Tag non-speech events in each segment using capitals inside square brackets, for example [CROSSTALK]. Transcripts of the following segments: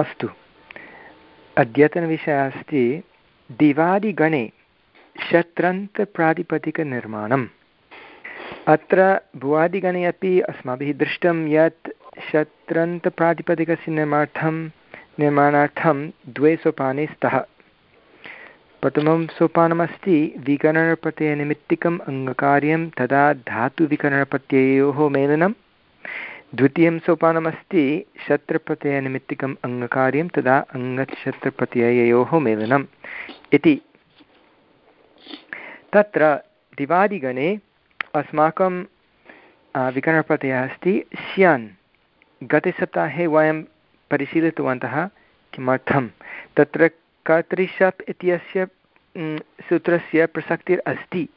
अस्तु। अद्यतनविषयः अस्ति दिवादिगणे शत्रन्तप्रातिपदिकनिर्माणम् अत्र भुवादिगणे अपि अस्माभिः दृष्टं यत् शत्रन्तप्रातिपदिकस्य निर्मार्थं निर्माणार्थं द्वे सोपाने स्तः। प्रथमं सोपानमस्ति विकरणप्रत्ययनिमित्तिकम् अङ्गकार्यं तदा धातुविकरणप्रत्ययोः मेलनं द्वितीयं सोपानमस्ति, शत्रप्रत्ययनिमित्तिकम् अङ्गकार्यं तदा अङ्गशत्रप्रत्यययोः मेलनम्। इति। तत्र दिवादिगणे अस्माकं विकरणप्रत्ययः अस्ति स्यान् गतसप्ताहे वयं परिशीलितवन्तः किमर्थं तत्र कर्तृशप् इत्यस्य सूत्रस्य प्रसक्तिर् अस्ति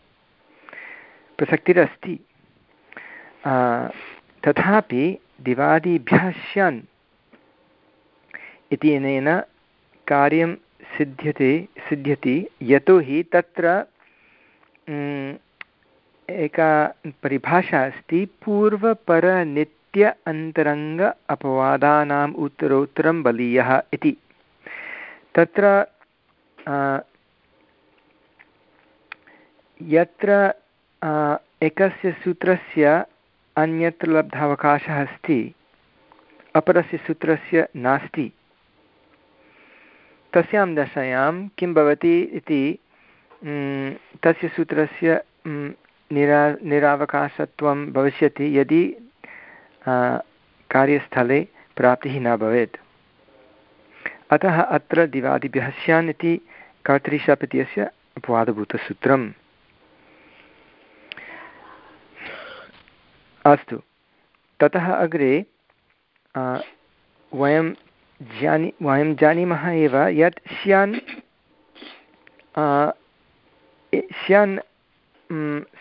प्रसक्तिरस्ति तथापि दिवादिभ्यः स्यान् इत्यनेन कार्यं सिद्ध्यते, सिद्ध्यति यतोहि तत्र एका परिभाषा अस्ति, पूर्वपरनित्य अन्तरङ्ग अपवादानाम् उत्तरोत्तरं बलीयः इति। तत्र यत्र एकस्य सूत्रस्य अन्यत्र लब्धावकाशः अस्ति। अपरस्य सूत्रस्य नास्ति। तस्यां दशायां किं भवति इति तस्य सूत्रस्य निरा, निरावकाशत्वं भविष्यति यदि कार्यस्थले प्राप्तिः न भवेत्। अतः अत्र दिवादिभ्यः स्यान् इति कर्तृशप् अपवादभूतसूत्रम्। अस्तु। ततः अग्रे वयं जानी, वयं जानीमः एव यत् स्यान् स्यान्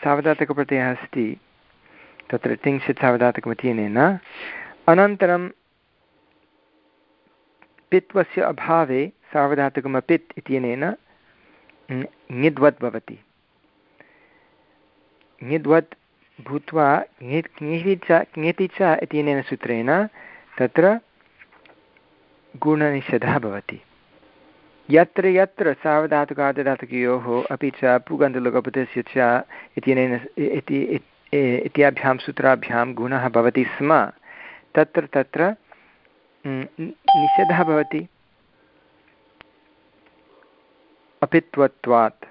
सावधातकप्रत्ययः अस्ति। तत्र तिंशत् सावधातकमतीनेन अनन्तरं पित्वस्य अभावे सार्वधातुकमपित् इत्यनेन ङिद्वत् भवति। ङिद्वत् भूत्वा ङिति च ङिति च इत्यनेन सूत्रेण तत्र गुणनिषेधः भवति। यत्र यत्र सार्वधातुकार्धधातुकयोः अपि च पुगन्तलुकपतस्य च इत्यनेन इति इत्याभ्यां सूत्राभ्यां गुणः भवति स्म, तत्र तत्र निषेधः भवति। अपित्वत्वात्।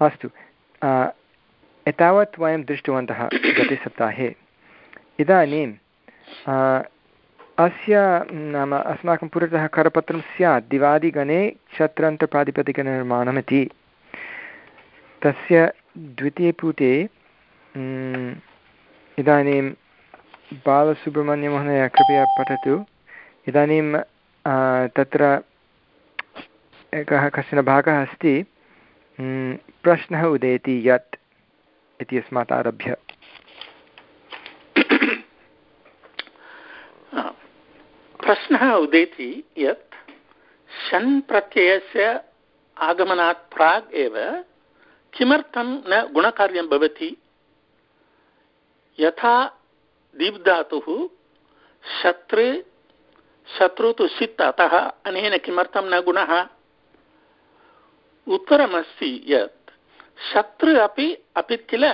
अस्तु। एतावत् वयं दृष्टवन्तः गते सप्ताहे इदानीं अस्य, नाम अस्माकं पुरतः करपत्रं स्यात्, दिवादिगणे क्षत्रन्तप्रातिपदिकनिर्माणमिति तस्य द्वितीयपुटे इदानीं बालसुब्रह्मण्यमहोदय, कृपया पठतु। इदानीं तत्र एकः कश्चन भागः अस्ति। प्रश्नः उदेति यत् इत्यस्मात् आरभ्य। [COUGHS] प्रश्नः उदेति यत् शन् प्रत्ययस्य आगमनात् प्राग् एव किमर्थं न गुणकार्यं भवति? यथा दीप्धातुः शत्रु शत्रु तु सित् अतः अनेन किमर्थं न गुणः? उत्तरमस्ति यत् शत्रु अपि अपि किल?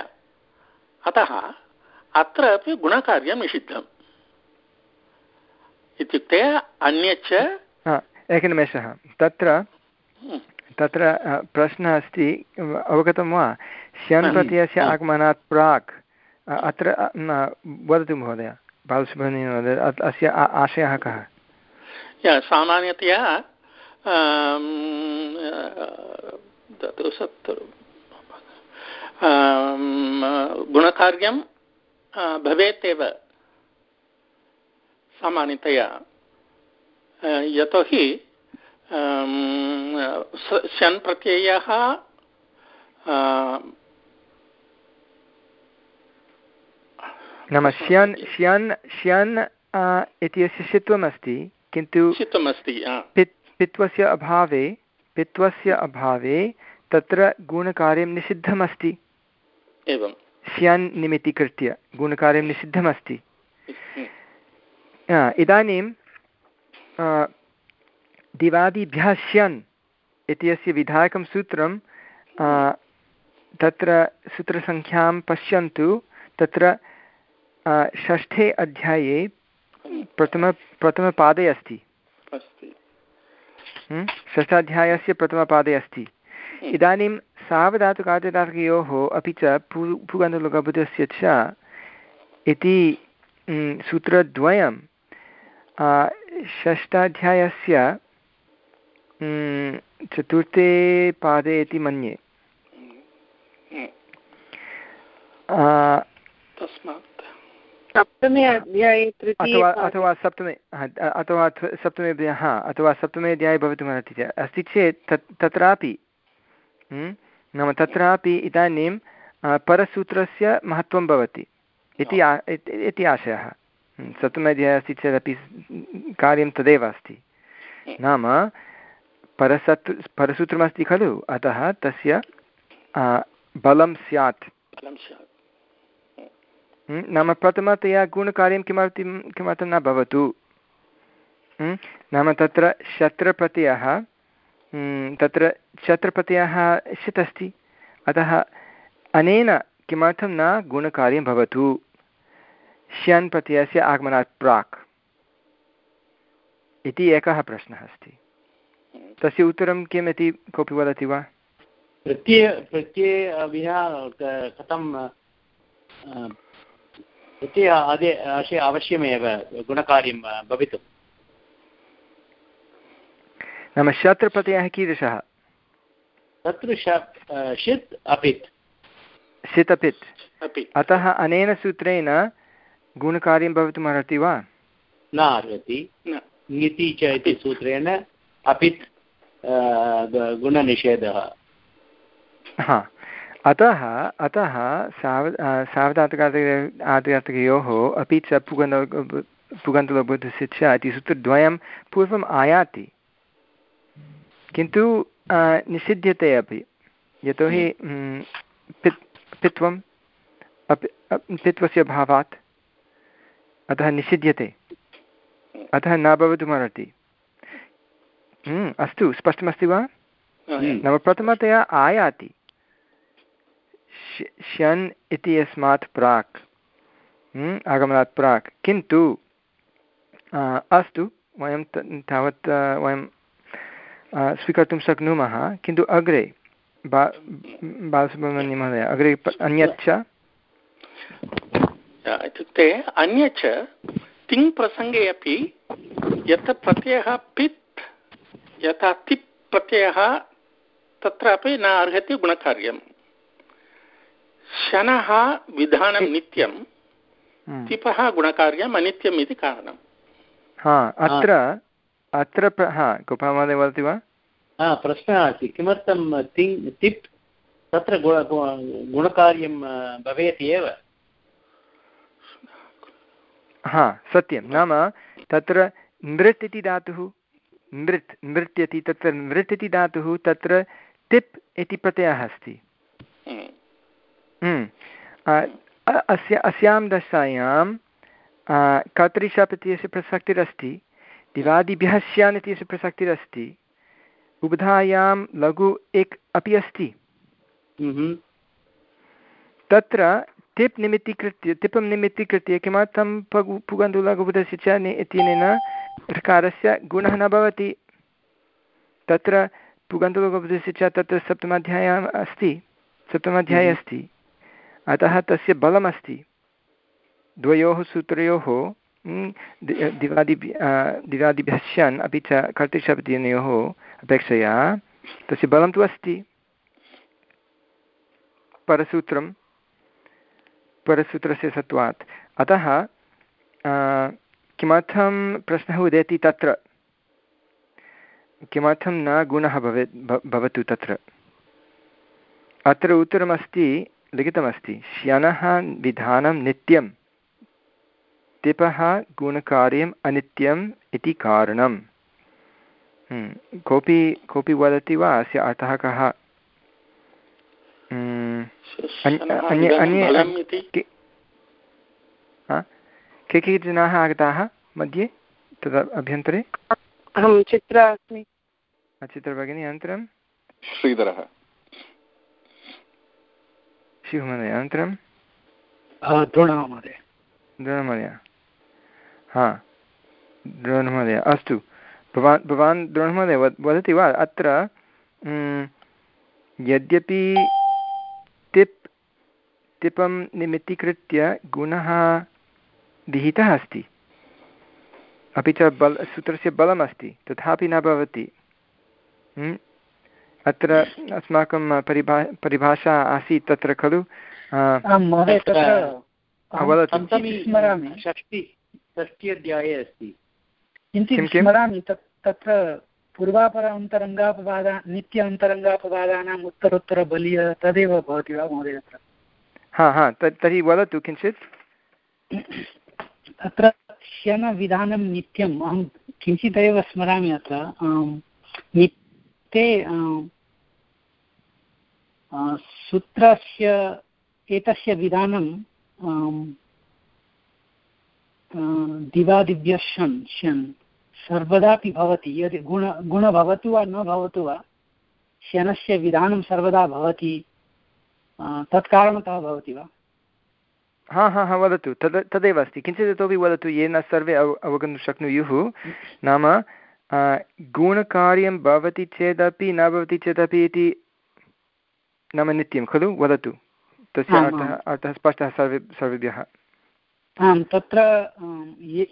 अतः अत्र अपि गुणकार्यं निषिद्धम्। इत्युक्ते अन्यच्च एकनिमेषः। तत्र हम्म। तत्र प्रश्नः अस्ति अवगतं वा? स्यन् प्रत्ययस्य आगमनात् प्राक् अत्र वदतु महोदय। बालसुब्रह्मण्यं महोदय अस्य आशयः कः? सामान्यतया गुणकार्यं भवेत् एव सामान्यतया। यतोहि शन् प्रत्ययः नाम श्यन् श्यन् श्यन् इत्यस्य शित्वमस्ति किन्तु शित्वमस्ति पित् पित्वस्य अभावे पित्वस्य अभावे तत्र गुणकार्यं निषिद्धमस्ति। एवं। स्यान् निमित्तीकृत्य गुणकार्यं निषिद्धमस्ति। इदानीं दिवादिभ्यः स्यन् इत्यस्य विधायकं सूत्रं तत्र सूत्रसङ्ख्यां पश्यन्तु। तत्र षष्ठे अध्याये प्रथम प्रथमपादे अस्ति। षष्ठाध्यायस्य प्रथमपादे अस्ति। इदानीं सावधातुकार्यधातुकयोः अपि च पू पुगन्तलुकबुधस्य च इति सूत्रद्वयं षष्ठाध्यायस्य चतुर्थे पादे इति मन्ये। अथवा अथवा सप्तमे अथवा सप्तमे हा अथवा सप्तमे अध्याये भवितुमर्हति अस्ति चेत् तत् तत्रापि नाम तत्रापि इदानीं परसूत्रस्य महत्त्वं भवति। इति इति आशयः। सप्तमध्याये अस्ति चेदपि कार्यं तदेव अस्ति। नाम परसत् परसूत्रमस्ति खलु? अतः तस्य बलं स्यात्। नाम प्रथमतया गुणकार्यं किमर्थं किमर्थं न भवतु। नाम तत्र शत्रप्रत्ययः तत्र शत्रप्रत्ययः षित् अस्ति अतः अनेन किमर्थं न गुणकार्यं भवतु। श्यन् प्रत्ययस्य आगमनात् प्राक्। इति एकः प्रश्नः अस्ति। तस्य उत्तरं किम् इति कोऽपि वदति वा? प्रत्यय प्रत्यय विना कथं प्रत्यय अवश्यमेव गुणकार्यं भवितुं नाम शत्रप्रत्ययः कीदृशः? तत्र षित् अपित्। षित् अपित्। अतः अनेन सूत्रेण गुणकार्यं भवितुमर्हति वा? न अर्हति। ङिति च इति सूत्रेण अपित् गुणनिषेधः। हा। अतः अतः साव सावधातुकार्तिक आदिकार्तिकयोः अपि च पुगन्त पुगन्तलबुद्धस्य च इति सूत्रद्वयं पूर्वम् आयाति। किन्तु निषिध्यते अपि। यतोहि पित् पित्वम् अपि पित्वस्य भावात् अतः निषिध्यते। अतः न भवितुमर्हति। अस्तु स्पष्टमस्ति वा? नाम प्रथमतया आयाति। श्यन् इति यस्मात् प्राक्। आगमनात् प्राक्। किन्तु अस्तु वयं तावत् वयं स्वीकर्तुं शक्नुमः किन्तु अग्रे बा बालसुब्रह्मण्यमहोदय अग्रे अन्यच्च? इत्युक्ते अन्यच्च तिङ् प्रसङ्गे अपि यत् प्रत्ययः पित् यथा तिप् प्रत्ययः तत्रापि न अर्हति गुणकार्यम् शनः विधानं नित्यं। तिपः गुणकार्यम् अनित्यम् इति कारणं हा अत्र अत्र हा गोपालमहोदय वदति वा? हा प्रश्नः अस्ति किमर्थं तिङ् तिप् तत्र गुणकार्यं भवेत् एव? हा सत्यं। नाम तत्र नृत् इति धातुः नृत् नृत्यति तत्र नृत् इति धातुः तत्र तिप् इति प्रत्ययः अस्ति। हम्म। अस्य अस्यां दशायां कर्तरिशाप् इत्यस्य प्रसक्तिरस्ति। दिवादिभ्यः स्यान् इत्यस्य प्रसक्तिरस्ति उबधायां लघु एक् अपि अस्ति। हम्म। तत्र टिप् निमित्तीकृत्य टिपं निमित्तीकृत्य किमर्थं पगु पुगन्तुलघुबुधस्य च इत्यनेन ऋकारस्य गुणः न भवति। तत्र पुगन्तुलघुबुधस्य च तत्र सप्तमाध्यायः अस्ति। सप्तमाध्याये हम्म। अस्ति। अतः तस्य बलमस्ति। द्वयोः सूत्रयोः दिवादिभ्य दिवादिभ्यः स्यान् अपि च कर्तृशब्दयोः अपेक्षया तस्य बलं तु अस्ति परसूत्रं परसूत्रस्य सत्वात् अतः किमर्थं प्रश्नः उदेति तत्र किमर्थं न गुणः भवेत् भवतु तत्र अत्र उत्तरमस्ति लिखितमस्ति श्यनः विधानं नित्यं तिपः गुणकार्यम् अनित्यम् इति कारणं हम्म, कोऽपि कोऽपि वदति वा अस्य अर्थः कः? हम्म, अन्ये अन्ये के के जनाः आगताः मध्ये? तदा अभ्यन्तरे? अहं चित्रा अस्मि। चित्रभगिनी अनन्तरं? श्रीधरः। शिवमहोदय अनन्तरं? द्रोणमहोदय। द्रोणमहोदय। हा द्रोणमहोदय अस्तु। भवान् भवान् द्रोणमहोदय वदति वा? अत्र यद्यपि तिप् तिपं निमित्तीकृत्य गुणः विहितः अस्ति अपि च बल सूत्रस्य बलमस्ति तथापि न भवति। अत्र अस्माकं परिभा परिभाषा आसीत् तत्र खलु? षष्टि अध्याये अस्ति। किञ्चित् स्मरामि तत् तत्र पूर्वापर अन्तरङ्गापवादा नित्य अन्तरङ्गापवादानाम् उत्तरोत्तरबलीय तदेव भवति वा महोदय तत्र? हा हा तर्हि वदतु किञ्चित्। अत्र ह्यनविधानं नित्यम् अहं किञ्चिदेव स्मरामि अत्र। नित्ये सूत्रस्य एतस्य विधानं दिवादिव्यशन् शन् सर्वदापि भवति। यदि गुण गुण भवतु वा न भवतु वा शनस्य विधानं सर्वदा भवति। तत्कारणतः भवति वा? हा हा हा वदतु। तद् तदेव अस्ति। किञ्चित् इतोपि वदतु येन सर्वे अव अवगन्तुं शक्नुयुः। नाम गुणकार्यं भवति चेदपि न भवति चेदपि इति नाम नित्यं खलु? वदतु। तस्य अर्थः अर्थः स्पष्टः सर्वे सर्वेभ्यः। आम्, तत्र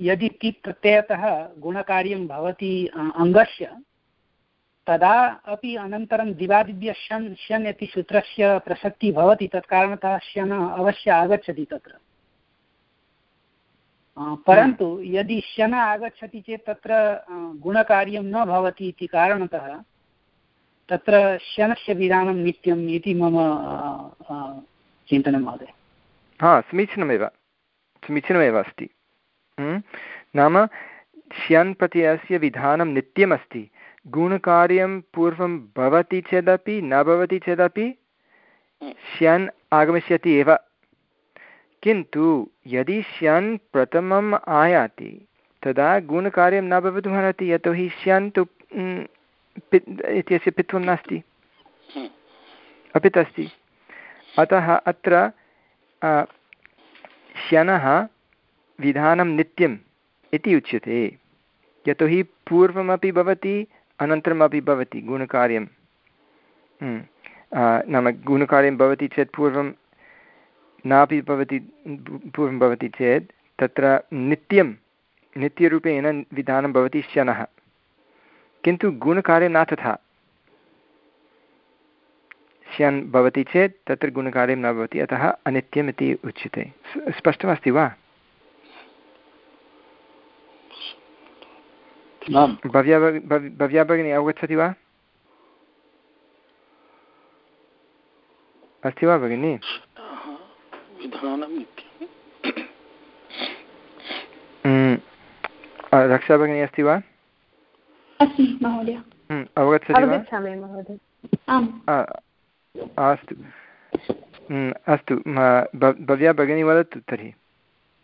यदि तिप् प्रत्ययतः गुणकार्यं भवति अङ्गस्य, तदा अपि अनन्तरं दिवादिभ्यः शन् शन् इति सूत्रस्य प्रसक्तिः भवति, तत्कारणतः शन् अवश्य आगच्छति तत्र। परन्तु यदि शन् आगच्छति चेत् तत्र गुणकार्यं न भवति इति कारणतः, तत्र शनस्य विधानं नित्यम् इति मम चिन्तनं महोदय। हा, समीचीनमेव। समीचीनमेव अस्ति नाम श्यन् प्रत्ययस्य विधानं नित्यमस्ति। गुणकार्यं पूर्वं भवति चेदपि न भवति चेदपि श्यन् आगमिष्यति एव। किन्तु यदि श्यन् प्रथमम् आयाति तदा गुणकार्यं न भवितुमर्हति यतोहि श्यन् तु इत्यस्य पित्वं नास्ति। अपित् अस्ति अतः अत्र श्यनः विधानं नित्यम् इति उच्यते। यतोहि पूर्वमपि भवति, अनन्तरमपि भवति गुणकार्यं। नाम गुणकार्यं भवति चेत् पूर्वं नापि भवति, पूर्वं भवति चेत् तत्र नित्यं, नित्यरूपेण विधानं भवति श्यनः किन्तु गुणकार्यं न तथा। श्यन् भवति चेत् तत्र गुणकार्यं न भवति अतः अनित्यम् इति उच्यते स्पष्टमस्ति वा? भव्या भव्या भगिनी अवगच्छति वा? अस्ति वा भगिनि? रक्षा भगिनी अस्ति वा? अवगच्छति वा? अस्तु। अस्तु। भव्या भगिनी वदतु तर्हि।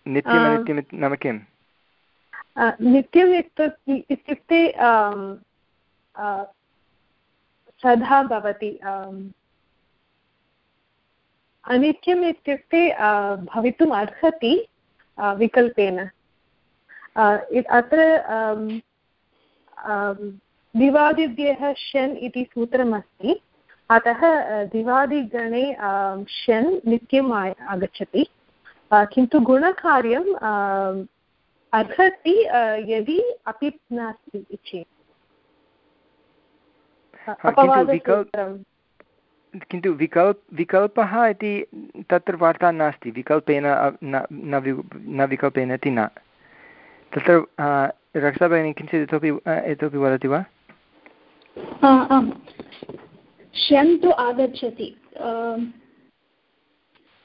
नित्यमनित्यं नाम किम्? नित्यम् इत्युक्ते सदा भवति। अनित्यम् इत्युक्ते भवितुम् अर्हति विकल्पेन। अत्र दिवादिभ्यः शन् इति सूत्रमस्ति। अतः दिवादिगणे शन् नित्यम् आगच्छति। किन्तु गुणकार्यं अर्हति यदि अपि नास्ति चेत् किन्तु विकल्प विकल्पः इति तत्र वार्ता नास्ति। विकल्पेन न विकल्पेन इति न। तत्र रक्षाभगिनी किञ्चित् इतोपि इतोपि वदति वा? श्यन् तु आगच्छति।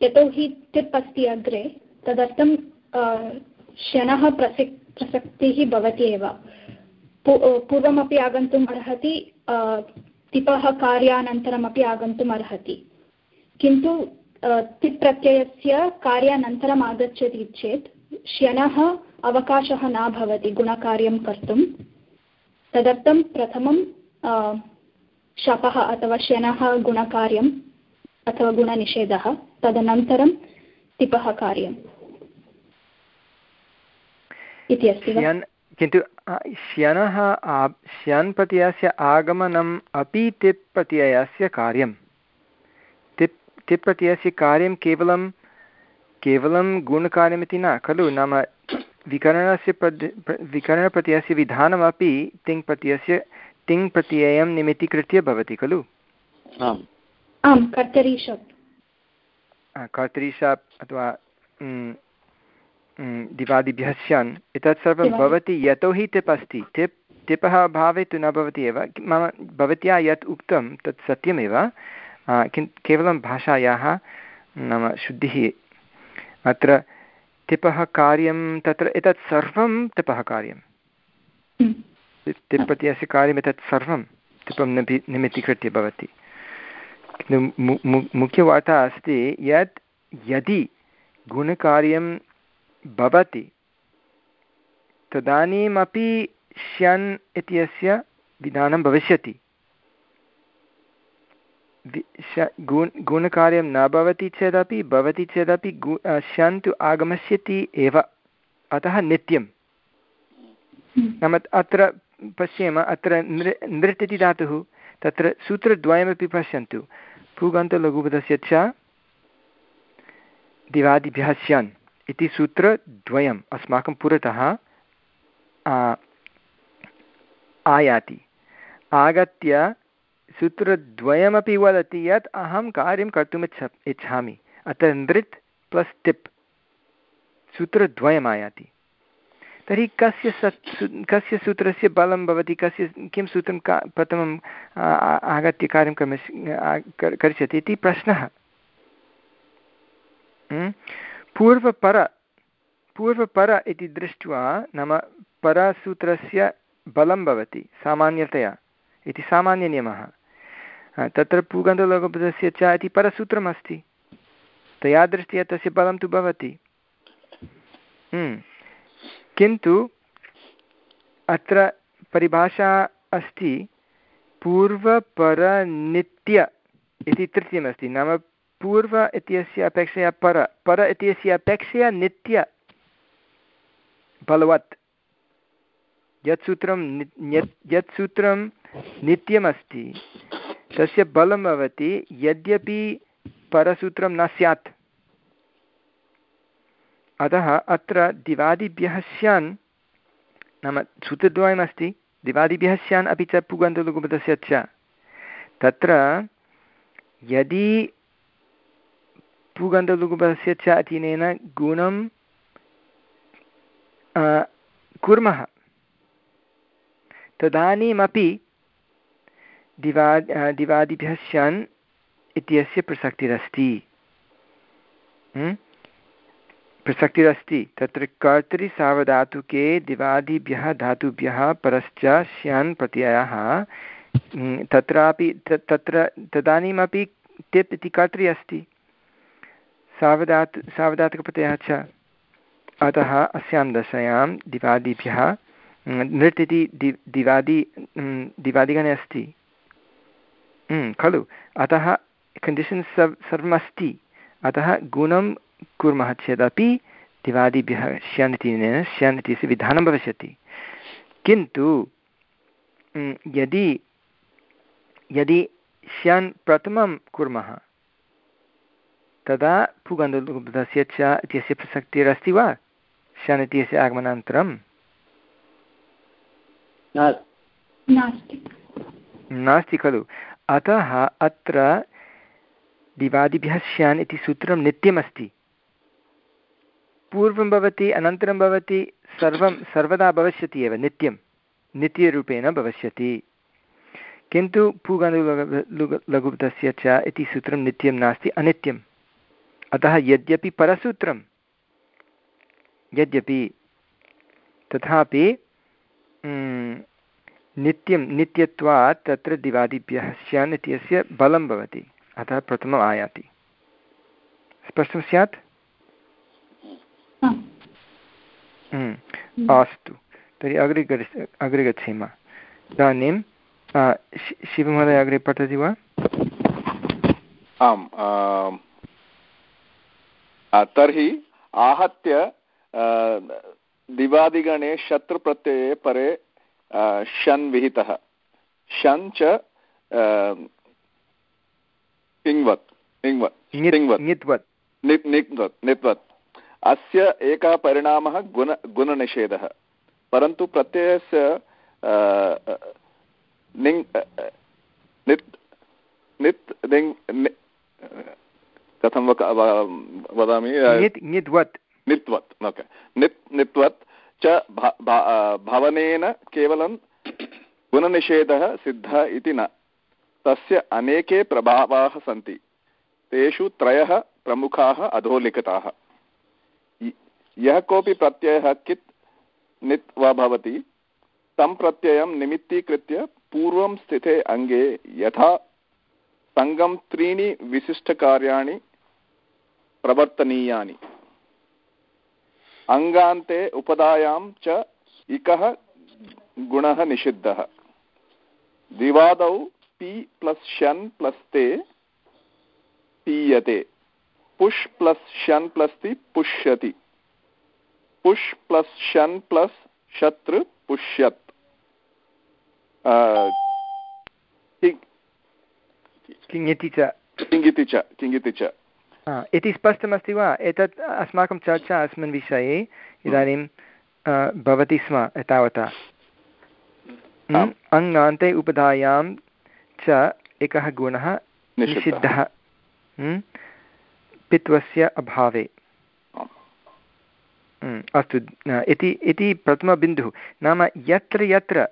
यतोहि टिप् अस्ति अग्रे, तदर्थं शनः प्रसक्, प्रसक्तिः भवति एव। पूर्वमपि आगन्तुम् अर्हति तिपः कार्यानन्तरमपि आगन्तुम् अर्हति। किन्तु तिप् प्रत्ययस्य कार्यानन्तरम् आगच्छति चेत् श्यनः अवकाशः न भवति गुणकार्यं कर्तुं। तदर्थं प्रथमं शपः अथवा शनः गुणकार्यम् अथवा गुणनिषेधः, तदनन्तरं तिपः कार्यम् इति अस्ति किन्तु श्यनः श्यन् प्रत्ययस्य आगमनम् अपि तिप् प्रत्ययस्य कार्यं तिप् तिप् प्रत्ययस्य कार्यं केवलं केवलं गुणकार्यमिति न, खलु? नाम विकरणस्य प्रद् विकरणप्रत्ययस्य विधानमपि तिङ् तिङ् प्रत्ययं निमित्तीकृत्य भवति खलु? कर्तरी शप् अथवा दिवादिभ्यः स्यान् एतत् सर्वं भवति यतोहि टिप् अस्ति। टिप् टिपः अभावे तु न भवति एव। मम भवत्या यत् उक्तं तत् सत्यमेव। किं केवलं भाषायाः नाम शुद्धिः। अत्र टिपः कार्यं तत्र एतत् सर्वं टिपः कार्यं टिप् प्रत्ययस्य कार्यम् एतत् सर्वं टिपं निमि निमित्तीकृत्य भवति मुख्यवार्ता अस्ति यत् यदि गुणकार्यं भवति तदानीमपि श्यन् इत्यस्य विधानं भविष्यति गुण गुणकार्यं न भवति चेदपि भवति चेदपि गु शन् तु आगमिष्यति एव अतः नित्यं नाम अत्र पश्येम, अत्र नृ नृट् इति धातुः, तत्र सूत्रद्वयमपि पश्यन्तु। पूगन्तलघुपदस्य च दिवादिभ्यः स्यान् इति सूत्रद्वयम् अस्माकं पुरतः आयाति। आगत्य सूत्रद्वयमपि वदति यत् अहं कार्यं कर्तुम् इच्छ, इच्छामि। अत्र नृत् प्लस् टिप् सूत्रद्वयम् आयाति तर्हि कस्य कस्य सूत्रस्य बलं भवति, कस्य, किं सूत्रं का, प्रथमम् आगत्य कार्यं करिष्यति इति प्रश्नः। पूर्वपर पूर्वपर इति दृष्ट्वा नाम परसूत्रस्य बलं भवति, सामान्यतया, इति सामान्यनियमः। तत्र पूगन्तलोकपदस्य च इति परसूत्रमस्ति। तया दृष्ट्या तस्य बलं तु भवति। किन्तु अत्र परिभाषा अस्ति पूर्वपरनित्य इति तृतीयमस्ति। नाम पूर्व इत्यस्य अपेक्षया पर पर इत्यस्य अपेक्षया नित्य बलवत्। यत् सूत्रं यत् सूत्रं नित्यमस्ति, तस्य बलं भवति, यद्यपि परसूत्रं न स्यात्। अतः अत्र दिवादिभ्यः स्यान् नाम सूत्रद्वयमस्ति। दिवादिभ्यः स्यान् अपि च पुगन्तलघुपदस्य च। तत्र यदि पुगन्तलुगुपदस्य च अधीनेन गुणं कुर्मः। तदानीमपि दिवा दिवादिभ्यः स्यान् इत्यस्य प्रसक्तिरस्ति। प्रसक्तिरस्ति। तत्र कर्तरिसावधातुके दिवादिभ्यः धातुभ्यः परश्च स्यान् प्रत्ययः। तत्रापि तत्र तदानीमपि टिप् इति कर्तरि अस्ति। सावधात् सावधातकप्रत्ययः च। अतः अस्यां दशायां दिवादिभ्यः नृट् इति दिवादि दिवादिगणे अस्ति। खलु। अतः कण्डिशन् सर् सर्वमस्ति। अतः गुणं कुर्मः चेदपि दिवादिभ्यः श्यन् इति श्यन् इत्यस्य विधानं भविष्यति। किन्तु यदि यदि श्यन् प्रथमं कुर्मः तदा पुगन्धस्य च इत्यस्य प्रसक्तिरस्ति वा? शन् इत्यस्य आगमनान्तरं नास्ति खलु। अतः अत्र दिवादिभ्यः स्यान् इति सूत्रं नित्यमस्ति। पूर्वं भवति, अनन्तरं भवति, सर्वं सर्वदा भविष्यति एव, नित्यं, नित्यरूपेण भविष्यति। किन्तु लघुपदस्य च इति सूत्रं नित्यं नास्ति अनित्यं अतः यद्यपि परसूत्रं यद्यपि तथापि नित्यं नित्यत्वात् तत्र दिवादिभ्यः स्यान् इत्यस्य बलं भवति अतः प्रथमम् आयाति स्पष्टं स्यात् अस्तु। तर्हि अग्रे अग्रे गच्छेम। इदानीं शिवमहोदय अग्रे पठति वा? आम् तर्हि आहत्य दिवादिगणे शत्रुप्रत्यये परे शन् विहितः। शन् च इङ्वत् इङ्वत् नित्वत् नित्वत्। अस्य एकः परिणामः गुण गुणनिषेधः। परन्तु प्रत्ययस्य निङ् नित् नित् निङ् कथं वदामि? नित्वत् नित्वत् ओके। नित् नित्वत् च भवनेन केवलं गुणनिषेधः सिद्धः इति न। तस्य अनेके प्रभावाः सन्ति। तेषु त्रयः प्रमुखाः अधोलिखिताः। यः कोऽपि प्रत्ययः कित् नित् वा भवति, तं प्रत्ययं निमित्तीकृत्य पूर्वं स्थिते अङ्गे यथा सङ्गं त्रीणि विशिष्टकार्याणि प्रवर्तनीयानि। अङ्गान्ते उपदायां च इकः गुणः निषिद्धः। द्विवादौ पि प्लस् शन् प्लस् ते पीयते। पुष् प्लस् शन् प्लस् ति पुष्यति। पुष् प्लस् शन् प्लस् शत्रु पुष्यत्। किङिति च। किङिति च किङिति च। इति स्पष्टमस्ति वा? एतत् अस्माकं चर्चा अस्मिन् विषये। इदानीं भवति स्म एतावता। अङ्गान्ते उपधायां च एकः गुणः निषिद्धः। पित्वस्य अभावे। अस्तु इति प्रथमबिन्दुः। नाम यत्र यत्र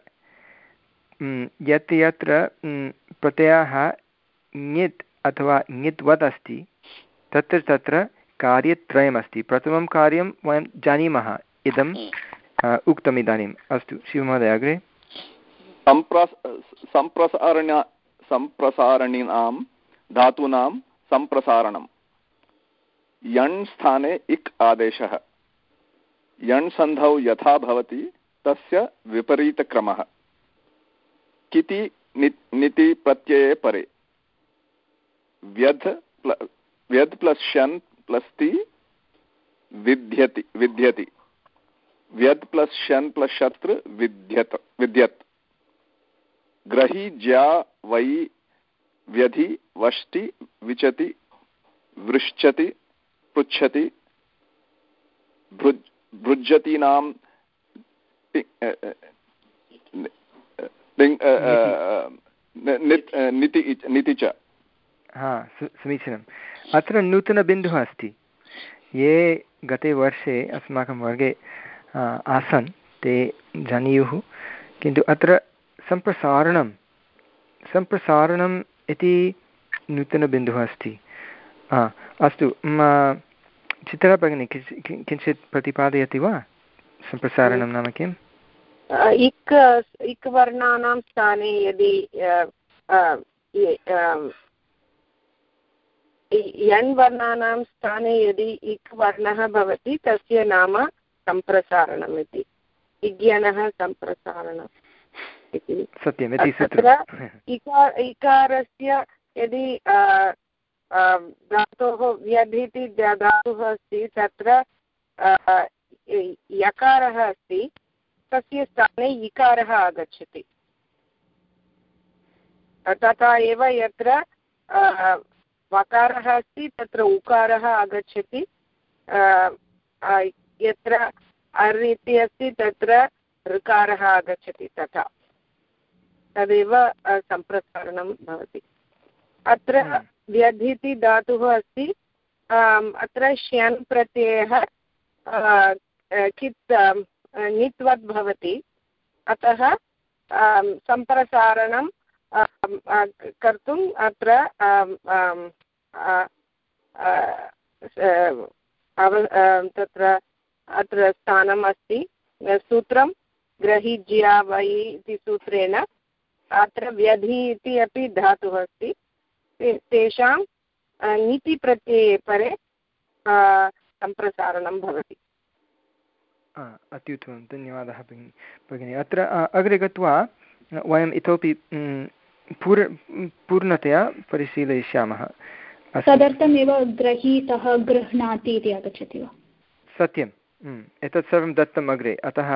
यत्र यत्र प्रत्ययः ङित् अथवा ङित्वत् अस्ति, तत्र तत्र कार्यत्रयमस्ति। प्रथमं कार्यं वयं जानीमः, इदम् उक्तम् इदानीम् अस्तु, शिवमहोदय, अग्रे। सम्प्रसारण सम्प्रसारणीनां धातूनां सम्प्रसारणं यण् स्थाने इक् आदेशः। यण् सन्धौ यथा भवति, तस्य विपरीतक्रमः। किति निति प्रत्यये परे। व्यध् प्ल व्यध् प्लस् शन् प्लस् ति विद्यति विद्यति व्यध् प्लस् शन् प्लस् शत्रु विद्यत विद्यत्। ग्रही, ज्या, वै, व्यधि, वष्टि, विचति वृश्चति पृच्छति, भृज् भृज्यतीनां निति च। हा समीचीनम्। अत्र नूतनबिन्दुः अस्ति। ये गते वर्षे, अस्माकं वर्गे आसन्, ते जानीयुः। किन्तु अत्र सम्प्रसारणं, सम्प्रसारणम् इति नूतनबिन्दुः अस्ति। अस्तु चित्रा भगिनी किञ्चित् प्रतिपादयति वा? सम्प्रसारणं नाम किम्? इक् इक् वर्णानां स्थाने यदि यण् वर्णानां स्थाने यदि इक् वर्णः भवति तस्य नाम सम्प्रसारणम् इति। इज्ञनः सम्प्रसारणम् इति। तत्र इकार इकारस्य यदि धातोः व्यधिति धातुः अस्ति, तत्र यकारः अस्ति, तस्य स्थाने इकारः आगच्छति। तथा एव यत्र वकारः अस्ति, तत्र उकारः आगच्छति। यत्र अर् इति अस्ति, तत्र ऋकारः आगच्छति तथा। तदेव सम्प्रसारणं भवति। अत्र व्यधिति धातुः अस्ति। अत्र श्यन् प्रत्ययः कित् अतः सम्प्रसारणं कर्तुम् अत्र सूत्रं ग्रहिज्या वै सूत्रेण, अत्र व्यधि इति अपि धातुः तेषां नीतिप्रत्यये परे सम्प्रसारणं भवति। अत्युत्तमं धन्यवादः भगिनि भगिनि। अत्र अग्रे गत्वा वयम् इतोपि पूर् पूर्णतया परिशीलयिष्यामः। तदर्थमेव ग्रहीतः गृह्णाति इति आगच्छति वा? सत्यम्। एतत् सर्वं दत्तम् अग्रे। अतः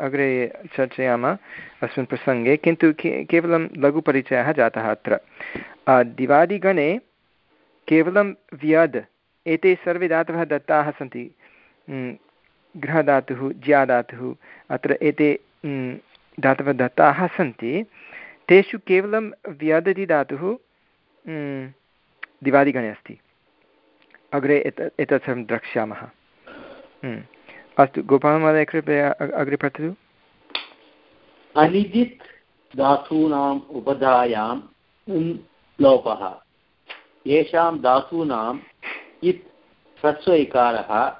अग्रे चर्चयामः अस्मिन् प्रसङ्गे। किन्तु के, केवलं लघुपरिचयः जातः अत्र। दिवादिगणे केवलं व्यद्, एते सर्वे धातवः दत्ताः सन्ति। गृहधातुः ज्याधातुः अत्र एते धातवः दत्ताः सन्ति। तेषु केवलं व्यदति धातुः दिवादिगणे अस्ति। अग्रे एतत् एतत् सर्वं द्रक्ष्यामः। अस्तु, गोपालमहोदय, कृपया अग्रे पठतु। अनिजित् धातूनाम् उपधायां लोपः। येषां धातूनाम् इत् ह्रस्व इकारः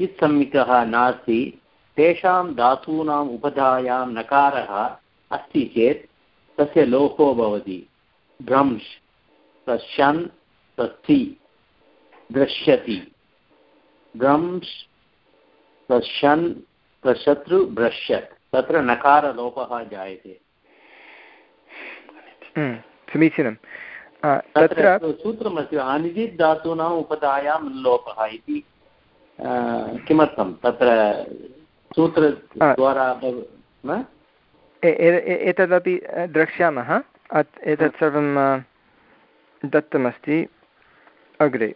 इत् संज्ञकः नास्ति, तेषां धातूनाम् उपधायां नकारः अस्ति चेत् तस्य लोपो भवति। भ्रंश् तशन् तस्थि दृश्यति। भ्रंश् तशन् तशत्रु भ्रश्यत् तत्र नकारलोपः जायते। हम्म, समीचीनं। तत्र सूत्रमस्ति अनिजित् धातूनाम् उपधायां लोपः इति किमर्थं? तत्र सूत्रद्वारा एतदपि द्रक्ष्यामः। एतत् सर्वं दत्तमस्ति। अग्रे।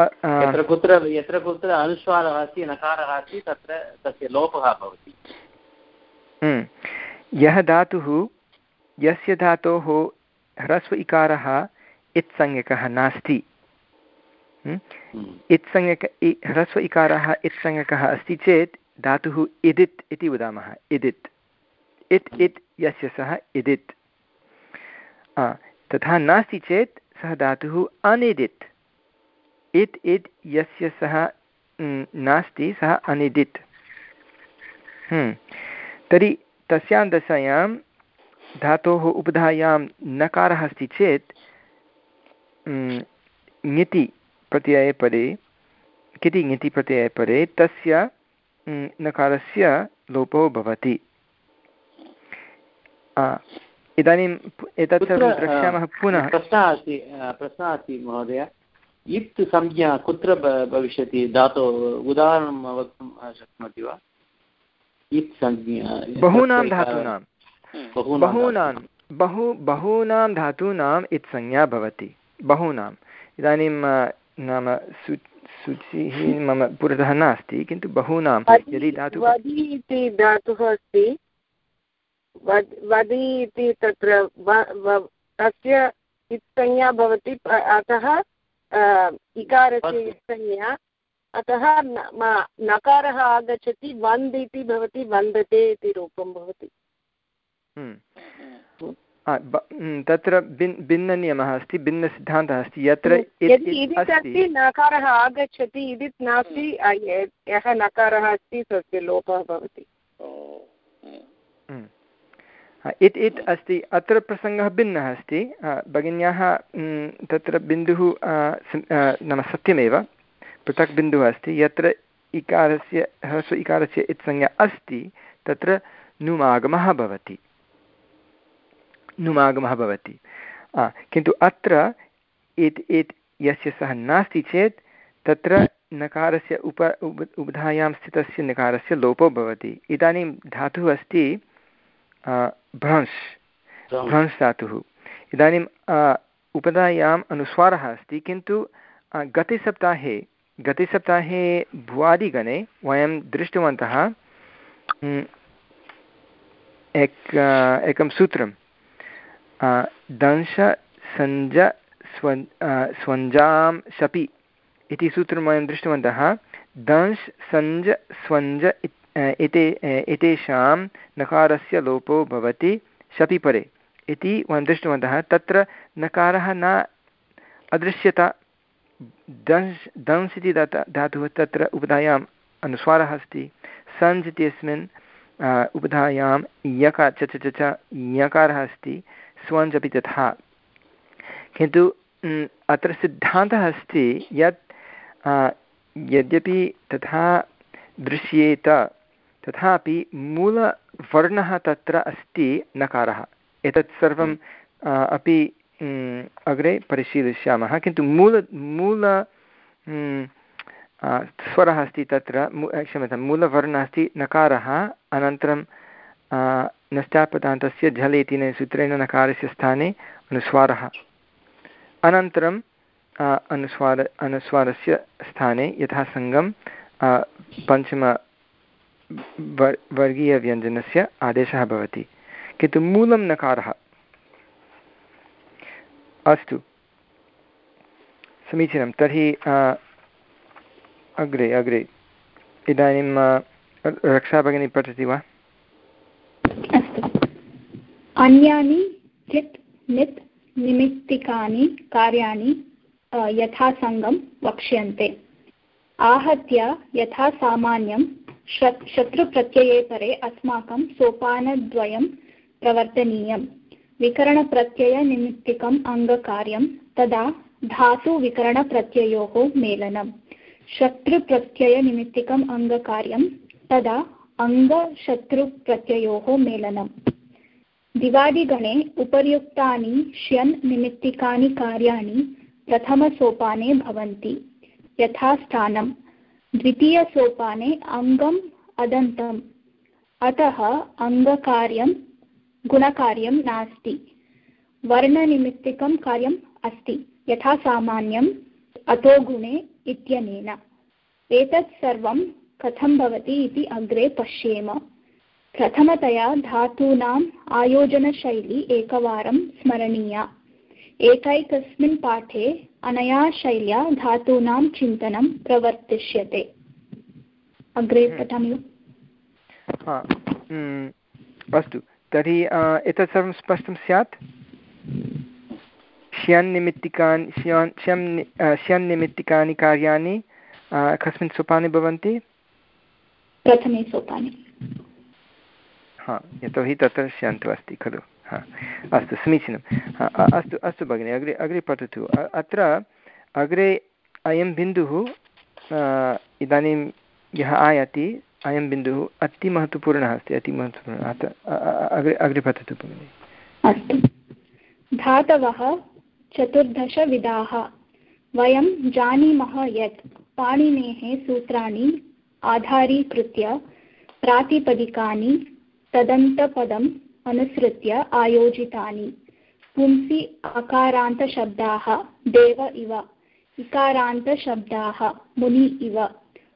यत्र कुत्र यत्र कुत्र अनुस्वारः अस्ति नकारः अस्ति तत्र तस्य लोपः भवति हम्म। यः धातुः यस्य धातोः ह्रस्व इकारः इत्संज्ञकः नास्ति हम्म। हम्म। इत्संज्ञक ह्रस्व इकारः इत्संज्ञकः अस्ति चेत् धातुः इदित् इति वदामः इदित् इत् इत् यस्य सः इदित् तथा नास्ति चेत् सः धातुः अनिदित् इत् इत् यस्य सः नास्ति सः अनिदित्। हम्म। तर्हि तस्यां दशायां धातोः उपधायां नकारः अस्ति चेत् ङिति प्रत्यये परे किति ङिति प्रत्यये परे तस्य नकारस्य लोपो भवति। इदानीम् एतत् सर्वं द्रक्ष्यामः पुनः। प्रश्नः अस्ति प्रश्नः अस्ति महोदय। इत् संज्ञा कुत्र भविष्यति? धातो उदाहरणं वक्तुं शक्नोति वा? इत् संज्ञा बहूनां धातूनां। बहूनां बहु बहूनां धातूनाम् इत् संज्ञा भवति। बहूनाम् इदानीं नाम सु सूचिः मम पुरतः नास्ति किन्तु बहूनां। यदि धातुः इति धातुः अस्ति। वदि इति तत्र तस्य इत्संज्ञा भवति अतः इकारस्य संज्ञा अतः नकारः आगच्छति वन्द् इति भवति वन्दते इति रूपं भवति। हम्म। हम्म, तत्र भिन् भिन्ननियमः अस्ति भिन्नसिद्धान्तः अस्ति। यत्र अस्ति नकारः आगच्छति इति नास्ति यः नकारः अस्ति तस्य लोपः भवति। हम्म। इत् इत् अस्ति, अत्र प्रसङ्गः भिन्नः अस्ति। भगिन्याः तत्र बिन्दुः नाम सत्यमेव। पृथक् बिन्दुः अस्ति। यत्र इकारस्य, ह्रस्व इकारस्य इत्संज्ञा अस्ति, तत्र नुमागमः भवति। नुमागमः भवति। किन्तु अत्र इत् इत्, यस्य सः नास्ति चेत्, तत्र नकारस्य उप उबधायां स्थितस्य नकारस्य लोपो भवति। इदानीं धातुः अस्ति भ्रंश् भ्रंश् धातुः। इदानीम् उपधायाम् अनुस्वारः अस्ति किन्तु गतसप्ताहे गतसप्ताहे भुवादिगणे वयं दृष्टवन्तः एक एकं सूत्रं दंश सञ्ज स्व स्वञ्जां शपि इति सूत्रं वयं दृष्टवन्तः। दंश् सञ्ज स्वञ्ज एते एतेषां नकारस्य लोपो भवति शपि परे इति वयं दृष्टवन्तः, तत्र नकारः न अदृश्यत, दंश् दंस् इति दाता, धातुः तत्र उपधायाम् अनुस्वारः अस्ति। सञ्ज् इत्यस्मिन् उपधायां यकार च च च यकारः अस्ति। स्वञ्ज् अपि तथा। किन्तु अत्र सिद्धान्तः अस्ति यत् यद्यपि तथा दृश्येत तथापि मूलवर्णः तत्र अस्ति नकारः। एतत् सर्वं अपि अग्रे परिशीलिष्यामः। किन्तु मूल मूल स्वरः अस्ति तत्र क्षम्यतां मूलवर्णः अस्ति नकारः। अनन्तरं नष्टापदान्तस्य झल् इति सूत्रेण नकारस्य स्थाने अनुस्वारः। अनन्तरं अनुस्वार अनुस्वारस्य स्थाने यथा सङ्गं पञ्चम वर्, वर्गीयव्यञ्जनस्य आदेशः भवति। किन्तु मूलं नकारः अस्तु। समीचीनं। तर्हि अग्रे अग्रे। इदानीं रक्षाभगिनी पठति वा? अस्तु। अन्यानि चित् नित् निमित्तिकानि कार्याणि यथासङ्गं वक्ष्यन्ते। आहत्य यथा सामान्यं शत्रुप्रत्यये परे अस्माकं सोपानद्वयं प्रवर्तनीयं। विकरणप्रत्ययनिमित्तिकम् अङ्गकार्यं, तदा धातुविकरणप्रत्ययोः मेलनं। शत्रुप्रत्ययनिमित्तिकम् अङ्गकार्यं, तदा अङ्गशत्रुप्रत्ययोः मेलनम् दिवादिगणे उपर्युक्तानि श्यन् निमित्तिकानि कार्याणि प्रथमसोपाने भवन्ति। यथा स्थानं द्वितीयसोपाने अङ्गम् अदन्तम्। अतः अङ्गकार्यं, गुणकार्यं नास्ति। वर्णनिमित्तिकं कार्यम् अस्ति। यथा सामान्यम् अतो गुणे इत्यनेन। एतत् सर्वं कथं भवति इति अग्रे पश्येम। प्रथमतया धातूनाम् आयोजनशैली एकवारं स्मरणीया। एकैकस्मिन् पाठे अनया शैल्या धातूनां चिन्तनं प्रवर्तिष्यते। अग्रे हम्म। पठामि अस्तु। तर्हि एतत् सर्वं स्पष्टं स्यात्? श्यान् श्यन् श्यन्निमित्तिकानि कार्याणि कस्मिन् सोपाने भवन्ति? प्रथमे सोपाने। हा यतोहि तत्र श्यन्तु अस्ति खलु। अस्तु, समीचीनम्। अस्तु अस्तु भगिनि, अग्रे अग्रे पठतु। अत्र अग्रे अयं बिन्दुः इदानीं यः आयाति, अयं बिन्दुः अतिमहत्त्वपूर्णः अस्ति, अतिमहत्त्वपूर्णः। अत्र अग्रे अग्रे पठतु भगिनि। अस्तु। धातवः चतुर्दशविधाः। वयं जानीमः यत् पाणिनेः सूत्राणि आधारीकृत्य प्रातिपदिकानि तदन्तपदं अनुसृत्य आयोजितानि। पुंसि अकारान्तशब्दाः, देव इव। इकारान्तशब्दाः, मुनि इव।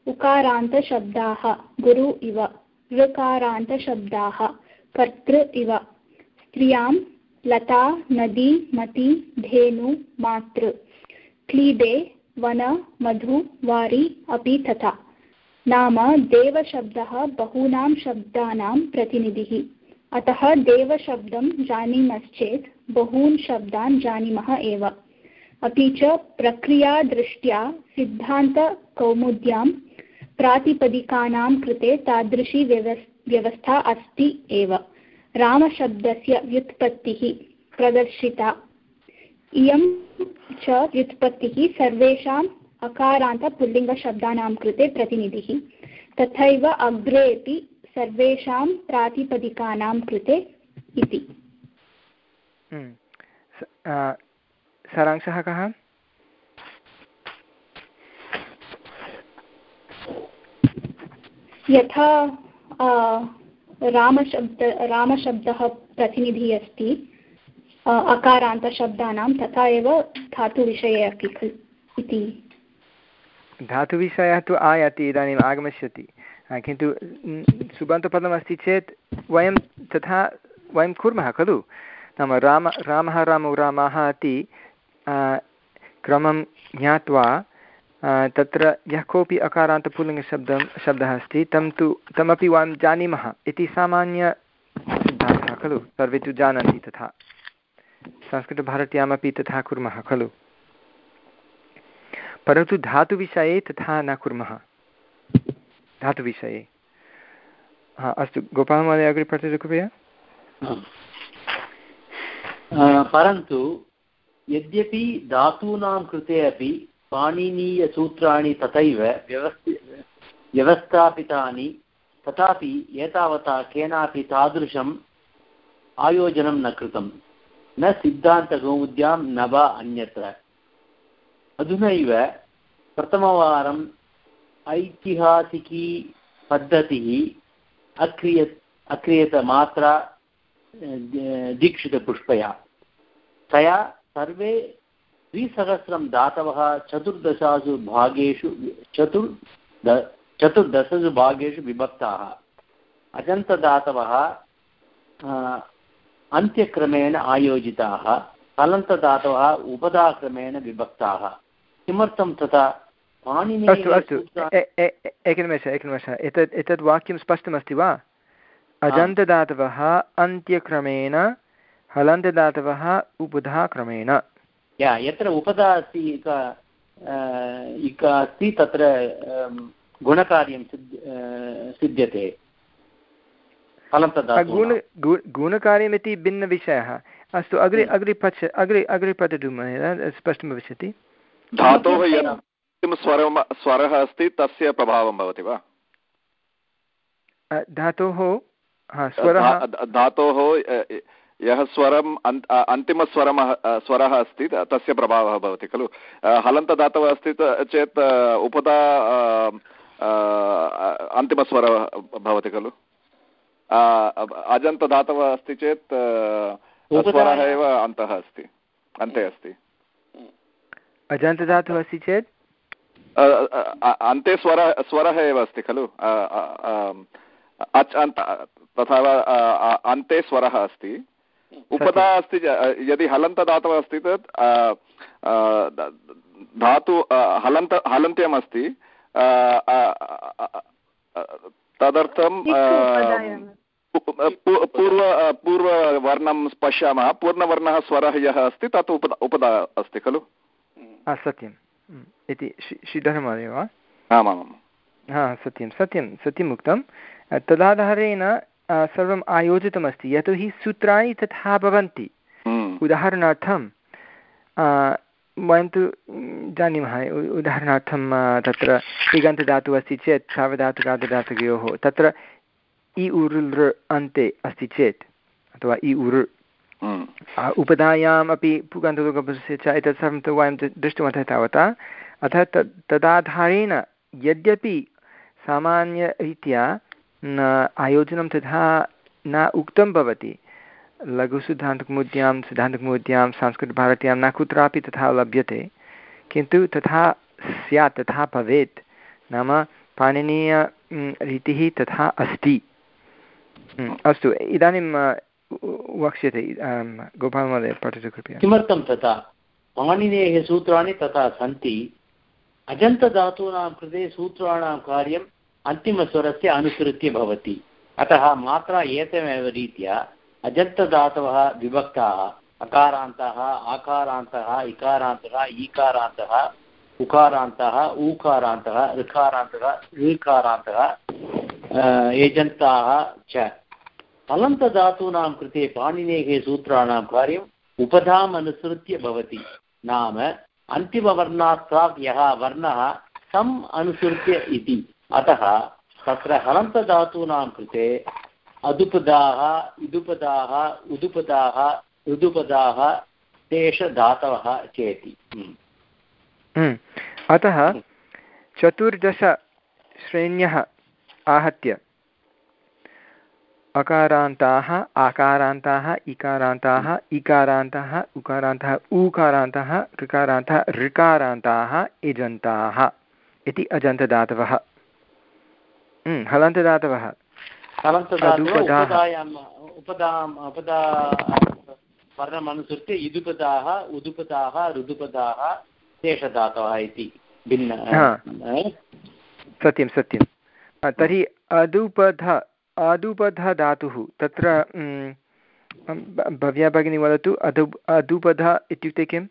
उकारान्तशब्दाः, गुरु इव। ऋकारान्तशब्दाः कर्तृ इव। स्त्रियाँ, लता, नदी, मति, धेनु, मातृ। क्लीबे वन, मधु, वारी अपि तथा नाम देवशब्दः बहूनां शब्दानां प्रतिनिधिः। अतः देवशब्दं जानीमश्चेत्, बहून् शब्दान् जानीमः एव। अपि च प्रक्रियादृष्ट्या सिद्धान्तकौमुद्यां प्रातिपदिकानां कृते तादृशी व्यवस्था अस्ति एव। रामशब्दस्य व्युत्पत्तिः प्रदर्शिता। इयं च व्युत्पत्तिः सर्वेषाम् अकारान्तपुल्लिङ्गशब्दानां कृते प्रतिनिधिः। तथैव सर्वेषां प्रातिपदिकानां कृते इति। हम्म। सारांशः कः? यथा रामशब्द रामशब्दः प्रतिनिधिः अस्ति अकारान्तशब्दानां तथा एव धातुविषये अपि खलु इति। धातुविषयः तु आयाति इदानीम् आगमिष्यति। किन्तु सुबन्तपदमस्ति चेत् वयं तथा वयं कुर्मः खलु। नाम राम, रामः, रामौ, रामाः इति क्रमं ज्ञात्वा तत्र यः कोऽपि अकारान्तपुल्लिङ्गशब्दं, शब्दः अस्ति, तं तु, तमपि वयं जानीमः इति सामान्यसिद्धान्तः खलु। सर्वे तु जानन्ति तथा। संस्कृतभारत्यामपि तथा कुर्मः खलु। परन्तु धातुविषये तथा न कुर्मः। धातुविषये हा, अस्तु गोपालमहोदय अग्रे पठतु कृपया। परन्तु, यद्यपि धातूनां कृते अपि पाणिनीयसूत्राणि तथैव व्यवस्थि, व्यवस्थापितानि, तथापि एतावता केनापि तादृशम् आयोजनं न कृतं न सिद्धान्तकौमुद्यां न वा अन्यत्र। अधुनैव प्रथमवारम् ऐतिहासिकी पद्धतिः अक्रिय अक्रियतमात्रा दीक्षितपुष्पया तया सर्वे द्विसहस्रं दातवः चतुर्दशासु भागेषु चतुर् चतुर्दशसु भागेषु विभक्ताः। अजन्तदातवः अन्त्यक्रमेण आयोजिताः। हलन्तदातवः उपदाक्रमेण विभक्ताः। किमर्थं तथा अस्तु अस्तु। एकनिमेष एकनिमेष। एतत् एतत् वाक्यं स्पष्टमस्ति वा? अजन्तदातवः अन्त्यक्रमेण हलन्तदातवः उपधाक्रमेण। यत्र उपधा अस्ति इक अस्ति तत्र गुणकार्यं सिद्ध्यते। गुण गुणकार्यमिति भिन्नविषयः। अस्तु अग्रे हम्म। अग्रे पश्य अग्रे अग्रे पठतु महोदय स्पष्टं भविष्यति धातोः यत् स्वरः स्वरः अस्ति तस्य प्रभावं भवति वा? धातोः स्वरः धातोः यः स्वरम् अन्तिमस्वरम् स्वरः अस्ति तस्य प्रभावः भवति खलु? हलन्तदातवः अस्ति चेत् उपदा अन्तिमस्वरः भवति खलु? अजन्तदातवः अस्ति चेत् स्वरः एव अन्तः अस्ति अन्ते अस्ति। अजन्तदातुः अस्ति चेत् अन्ते स्वरः स्वरः एव अस्ति खलु तथा अन्ते स्वरः अस्ति उपदा अस्ति यदि हलन्तदातवः अस्ति चेत् धातु हलन्त हलन्त्यम् अस्ति तदर्थं पूर्व पूर्ववर्णं पश्यामः पूर्णवर्णः स्वरः यः अस्ति तत् उपदा उपदा अस्ति खलु सत्यम् इति श्रीधरमहोदय वा? आमामां हा सत्यं सत्यं सत्यम् उक्तं। तदाधारेण सर्वम् आयोजितमस्ति। यतोहि सूत्राणि तथा भवन्ति। हम्म। उदाहरणार्थं वयं तु जानीमः उदाहरणार्थं तत्र इगन्तदातुः अस्ति चेत् सावधातुकाददातुकयोः तत्र इ उरुलृ अन्ते अस्ति चेत् अथवा इ उरु हम्म। उपधायाम् अपि पुगन्तुकपस्य च एतत् सर्वं तु वयं दृष्टवन्तः तावता। अतः तद् तदाधारेण यद्यपि सामान्यरीत्या न आयोजनं तथा न उक्तं भवति लघुसिद्धान्तकौमुद्यां सिद्धान्तकौमुद्यां संस्कृतभारत्यां न कुत्रापि तथा लभ्यते, किन्तु तथा स्यात्, तथा भवेत्, नाम पाणिनीय रीतिः तथा अस्ति। अस्तु, इदानीं वक्ष्यते गोपालमहोदय, पठतु कृपया। किमर्थं तथा? पाणिनेः सूत्राणि तथा सन्ति। अजन्तधातूनां कृते सूत्राणां कार्यम् अन्तिमस्वरस्य अनुसृत्य भवति। अतः मात्रा एतमेव रीत्या अजन्तधातवः विभक्ताः, अकारान्तः, आकारान्तः, इकारान्तः, ईकारान्तः, उकारान्तः, ऊकारान्तः, ऋकारान्तः ऋकारान्तः एजन्ताः च। हलन्तधातूनां कृते पाणिनेः सूत्राणां कार्यम् उपधाम् भवति। नाम अन्तिमवर्णात् प्राक् यः वर्णः अनुसृत्य अतः तत्र हलन्तधातूनां कृते अदुपदाः, इदुपदाः, उदुपदाः, ऋदुपदाः तेषधातवः चेति हम्म। हम्म। अतः चतुर्दशश्रेण्यः आहत्य अकारान्ताः आकारान्ताः इकारान्ताः इकारान्तः उकारान्तः ऊकारान्तः ऋकारान्तः ऋकारान्ताः इजन्ताः इति अजन्तदातवः। हम्म, हलन्तदातवः। वर्णमनुसृत्य इदुपदाः उदुपदाः ऋदुपदाः शेषधातवः इति भिन्न सत्यं सत्यं। तर्हि अदुपध अदुपध धातुः तत्र भव्या भगिनी वदतु अदु अदुपध इत्युक्ते किम्?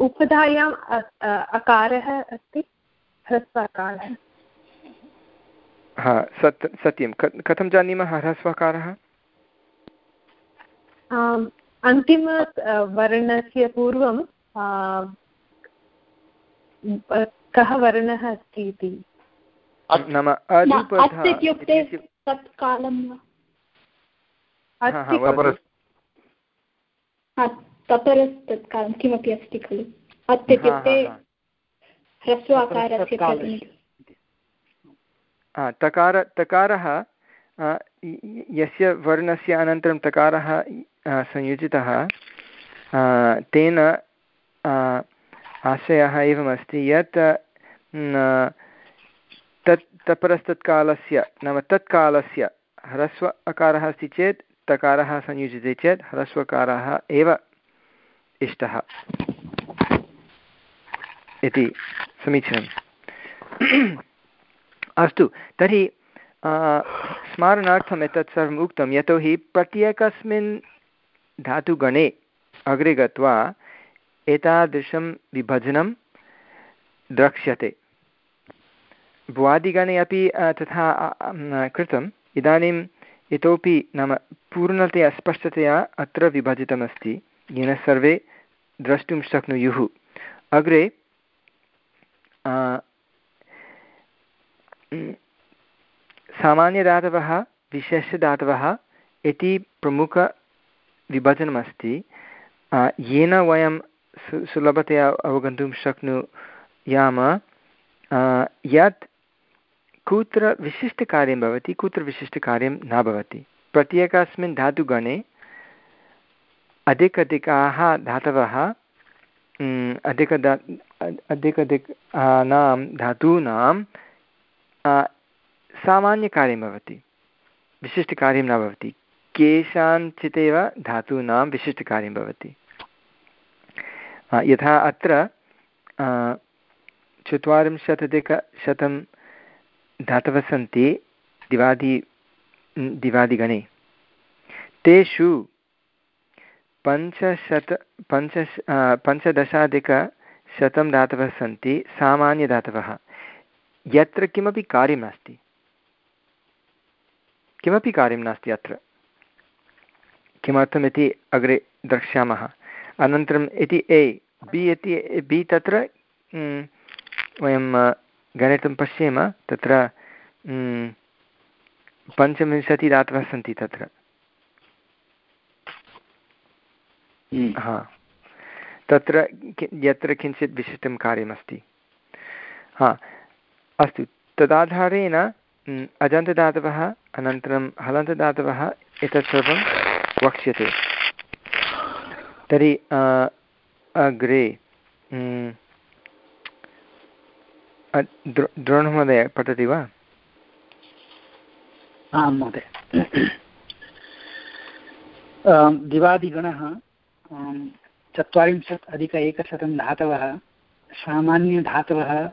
उपधायाम् अकारः अस्ति? ह्रस्वकारः। हा सत् सत्यं। कथं जानीमः ह्रस्वकारः? अन्तिमवर्णस्य पूर्वं कः वर्णः अस्ति इति? नाम अदुपधः इत्युक्ते तत् कालं तपरस् तत् कालं किमपि अस्ति खलु? अत् इत्युक्ते ह्रस्वाकारस्य तकार तकारः यस्य वर्णस्य अनन्तरं तकारः संयोजितः तेन आशयः एवमस्ति। यत् तत् तपरस्तत्कालस्य नाम तत्कालस्य, ह्रस्व अकारः अस्ति चेत्, तकारः संयुज्यते चेत् ह्रस्वकारः एव इष्टः। इति समीचीनम्। [CLEARS THROAT] अस्तु, तर्हि स्मारणार्थम् एतत् सर्वम् उक्तं यतोहि प्रत्येकस्मिन् धातुगणे अग्रे गत्वा एतादृशं विभजनं द्रक्ष्यते। भुवादिगणे अपि तथा कृतम्। इदानीम् इतोपि नाम पूर्णतया स्पष्टतया अत्र विभजितमस्ति। येन सर्वे द्रष्टुं शक्नुयुः। अग्रे सामान्यधातवः विशेषधातवः इति प्रमुखविभजनमस्ति येन वयं सु, सुलभतया अवगन्तुं शक्नुयाम। यत् कुत्र विशिष्टकार्यं भवति, कुत्र विशिष्टकार्यं न भवति। प्रत्येकस्मिन् धातुगणे अधिकधिकाः धातवः अधिकदा अधिकधिकानां धातूनां सामान्यकार्यं भवति। विशिष्टकार्यं न भवति। केषाञ्चिदेव धातूनां विशिष्टकार्यं भवति। यथा अत्र चत्वारिंशदधिकशतं धातवः दिवादि, दिवादिगणे। तेषु पञ्चशत पञ्च पञ्चदशाधिकशतं धातवः सन्ति, सामान्यधातवः। यत्र किमपि कार्यं नास्ति। किमपि कार्यं नास्ति अत्र। किमर्थमिति अग्रे द्रक्ष्यामः। अनन्तरम् इति ए, बि इति, बि तत्र वयं गणितं पश्येम तत्र पञ्चविंशतिदातवः सन्ति तत्र। हा। तत्र यत्र किञ्चित् विशिष्टं कार्यमस्ति। हा। अस्तु तदाधारेण अजन्तदातवः अनन्तरं हलन्तदातवः एतत् सर्वं वक्ष्यते। तर्हि अग्रे द्रोणमहोदय पठति वा? आं महोदय। दिवादिगणः चत्वारिंशत् अधिक एकशतं धातवः, सामान्यधातवः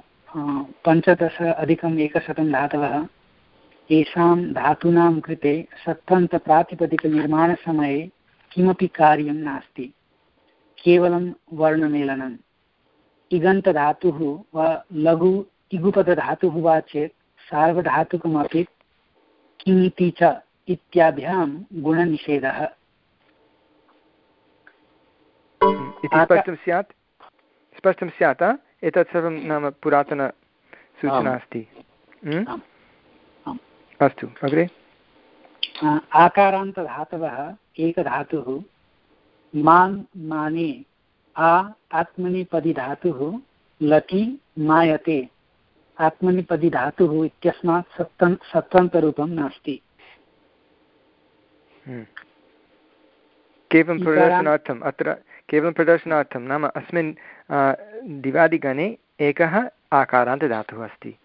पञ्चदश अधिकम् एकशतं धातवः, येषां धातूनां कृते सत्त्वन्तप्रातिपदिकनिर्माणसमये किमपि कार्यं नास्ति। केवलं वर्णमेलनम्। इगन्तधातुः वा लघु इगुपदधातुः वा चेत् सार्वधातुकमपि किमिति च इत्याभ्यां गुणनिषेधः। इति स्पष्टं स्यात्? स्पष्टं स्यात् एतत् सर्वं नाम पुरातनसूचना अस्ति। अस्तु अग्रे? आकारान्तधातवः एकधातुः मान् माने आ आत्मनिपदि धातुः लटि मायते। आत्मनिपदि धातुः इत्यस्मात् सत्तं सत्त्वन्तरूपं नास्ति। हम्म। केवलं प्रदर्शनार्थम् अत्र केवलं प्रदर्शनार्थं नाम अस्मिन् दिवादिगणे एकः आकारान्तदातुः अस्ति।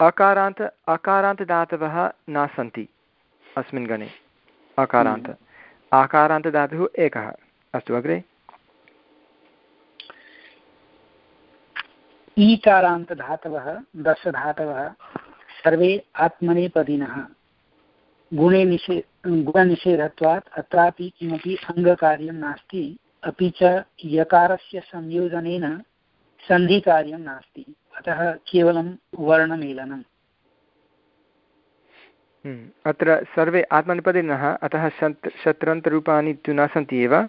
अकारान्त अकारान्तदातवः न सन्ति अस्मिन् गणे। अकारान्त आकारान्तदातुः एकः। अस्तु अग्रे ईकारान्तधातवः दशधातवः सर्वे आत्मनेपदिनः। गुणे निषे गुणनिषेधत्वात् अत्रापि किमपि अङ्गकार्यं नास्ति अपि च यकारस्य संयोजनेन सन्धिकार्यं नास्ति। अतः केवलं वर्णमेलनम्। हम्म, अत्र सर्वे आत्मनिपदिनः अतः शत् शत्रन्तरूपाणि तु न सन्ति एव।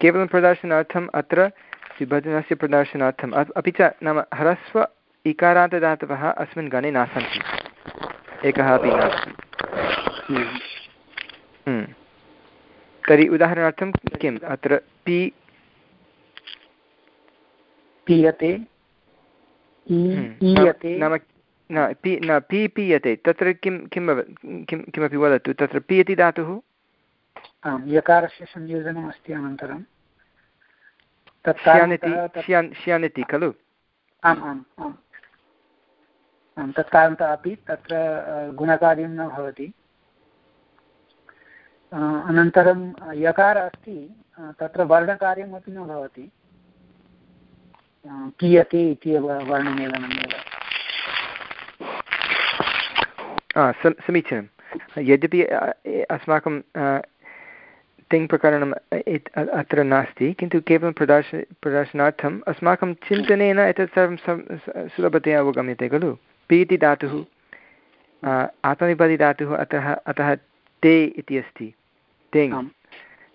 केवलं प्रदर्शनार्थम् अत्र विभजनस्य प्रदर्शनार्थम्। अपि च नाम ह्रस्व इकारान्तदातवः अस्मिन् गणे न सन्ति एकः अपि नास्ति। हम्म। तर्हि उदाहरणार्थं किम्? अत्र पि पीयते। हम्म। नाम न पि न पि पीयते। तत्र किं किं किं किमपि वदतु। तत्र पि इति धातुः? आम् यकारस्य अनन्तरं। इति श्यान् श्यान् इति खलु? आम् आम् आम्। आं तत्कारणतः अपि तत्र गुणकार्यं न भवति। अनन्तरं यकार अस्ति तत्र वर्णकार्यमपि न भवति। कीयते इत्येव वर्णमेलनमेव समीचीनं यद्यपि अस्माकं तिङ्प्रकरणम् अत्र नास्ति किन्तु केवलं प्रदर्श प्रदर्शनार्थम् अस्माकं चिन्तनेन एतत् सर्वं सुलभतया अवगम्यते खलु? पि इति धातुः आत्मनिपदिधातुः अतः अतः ते इति अस्ति। तेङ्।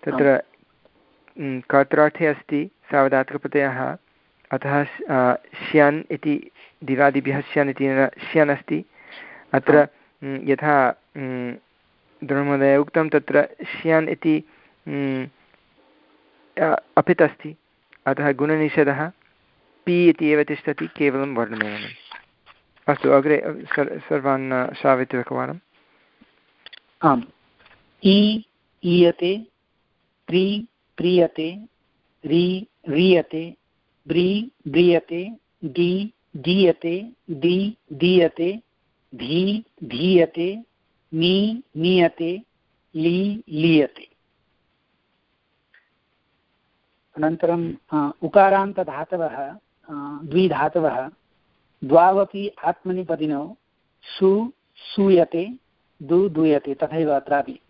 तत्र कर्त्रार्थे अस्ति सावधातुकप्रत्ययः अतः श्यन् इति दिवादिभ्यः श्यन् इति श्यन् अस्ति। अत्र यथा द्रोणमहोदय उक्तं तत्र श्यन् इति अपित् अस्ति अतः गुणनिषेधः पि इति एव तिष्ठति, केवलं वर्णमेलनम् अस्तु, अग्रे सर्वान् श्रावयतु एकवारम् आम्। इ ईयते प्रि प्रीयते, रि, रीयते, ब्री, ब्रीयते, डि, दीयते दि दीयते, धी, धीयते नी नीयते ली, लीयते। अनन्तरम् उकारान्तधातवः द्विधातवः द्वावपि आत्मनिपदिनौ सु सूयते दु दूयते तथैव अत्रापि।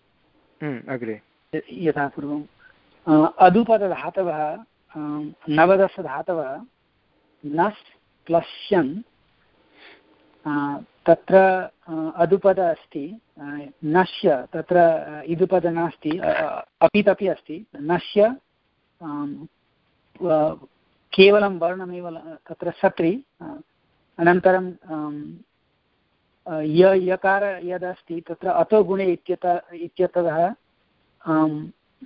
हम्म, अग्रे। यथा पूर्वम् अदुपदधातवः नवदशधातवः नस् प्लश्यन् तत्र अदुपद अस्ति नश्य तत्र इदुपद नास्ति अपितपि अस्ति नश्य केवलं वर्णमेव तत्र सत्रि अनन्तरं य यकार यदस्ति तत्र अतो गुणे इत्यत इत्यतः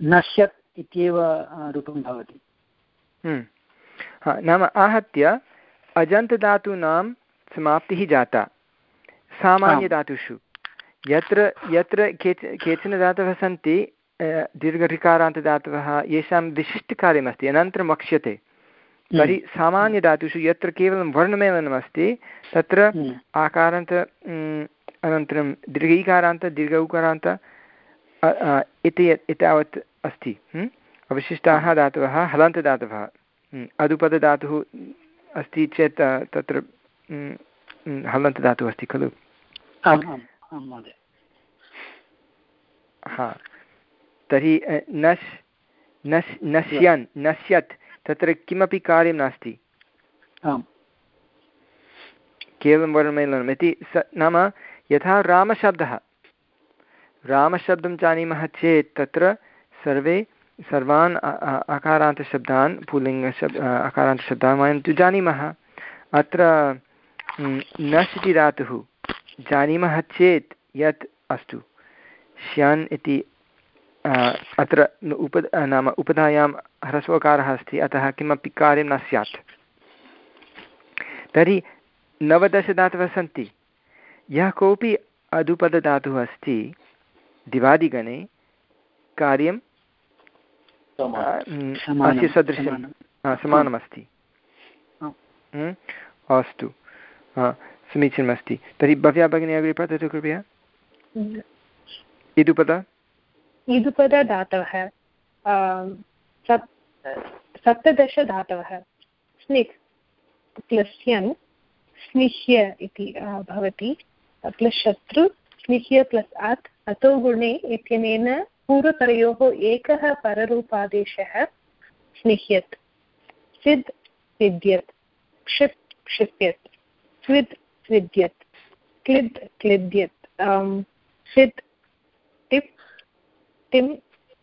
नश्यत् इत्येव रूपं भवति। हम्म। नाम आहत्य अजन्तधातूनां समाप्तिः जाता। सामान्यधातुषु। यत्र यत्र केच केचन धातवः सन्ति दीर्घऋकारान्तदातवः येषां विशिष्टकार्यमस्ति अनन्तरं वक्ष्यते। तर्हि हम्म। सामान्यधातुषु यत्र केवलं वर्णमेलनमस्ति तत्र हम्म। आकारान्त अनन्तरं दीर्घैकारान्त दीर्घ उकारान्त इति एतावत् अस्ति। हम्म। अवशिष्टाः धातवः हलन्तदातवः अदुपदधातुः अस्ति चेत् तत्र हलन्तदातुः अस्ति खलु। हा। तर्हि नश् नश् नश्यन् नश्यत् तत्र किमपि कार्यं नास्ति। केवलं वर्णमेलनम् इति स नाम यथा रामशब्दः। रामशब्दं जानीमः चेत् तत्र सर्वे सर्वान् अकारान्तशब्दान् पुल्लिङ्गशब् अकारान्तशब्दान् वयं तु जानीमः। अत्र नश् इति धातुः जानीमः चेत् यत् अस्तु। श्यान् इति अत्र उप नाम उपधायां ह्रस्वकारः अस्ति अतः किमपि कार्यं न स्यात्। तर्हि नवदशधातवः सन्ति। यः कोऽपि अधुपदधातुः अस्ति दिवादिगणे कार्यं अस्य सदृशं समानमस्ति। अस्तु। समीचीनमस्ति। तर्हि भव्या भगिनी अग्रे पठतु कृपया। इदुपद? इदुपदधातवः सप् सप्तदशधातवः स्निक् प्लस् स्निह्य इति भवति। प्लस् शत्रु, स्निह्य प्लस् अत् अतो गुणे इत्यनेन पूर्वकरयोः एकः पररूपादेशः स्निह्यत्। सिद्, सिद्ध्यत्। क्षिप्, क्षिप्यत्। स्विद् स्विद्यत् क्लिद्, क्लिद्यत्। सिद् टिप् तिं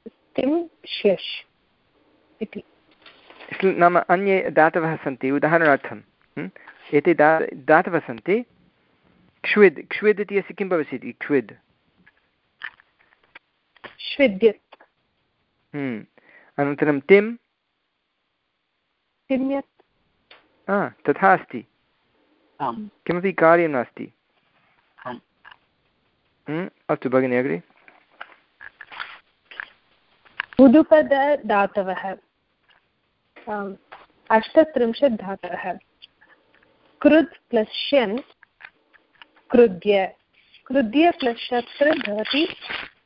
तिं श्यश् इति। नाम अन्ये दातवः सन्ति उदाहरणार्थं एते दा दातवः सन्ति। क्ष्विद् क्ष्विद् इति अस्य किं भविष्यति? क्ष्विद्। हम्म। अनन्तरं तिम्। तथा अस्ति। किमपि कार्यं नास्ति। हम्म, अस्तु भगिनि अग्रे। उदुपद धातवः अष्टत्रिंशत् धातवः कृत् प्लस् शन्, कृद्य। कृद्य प्लस् शत्र भवति,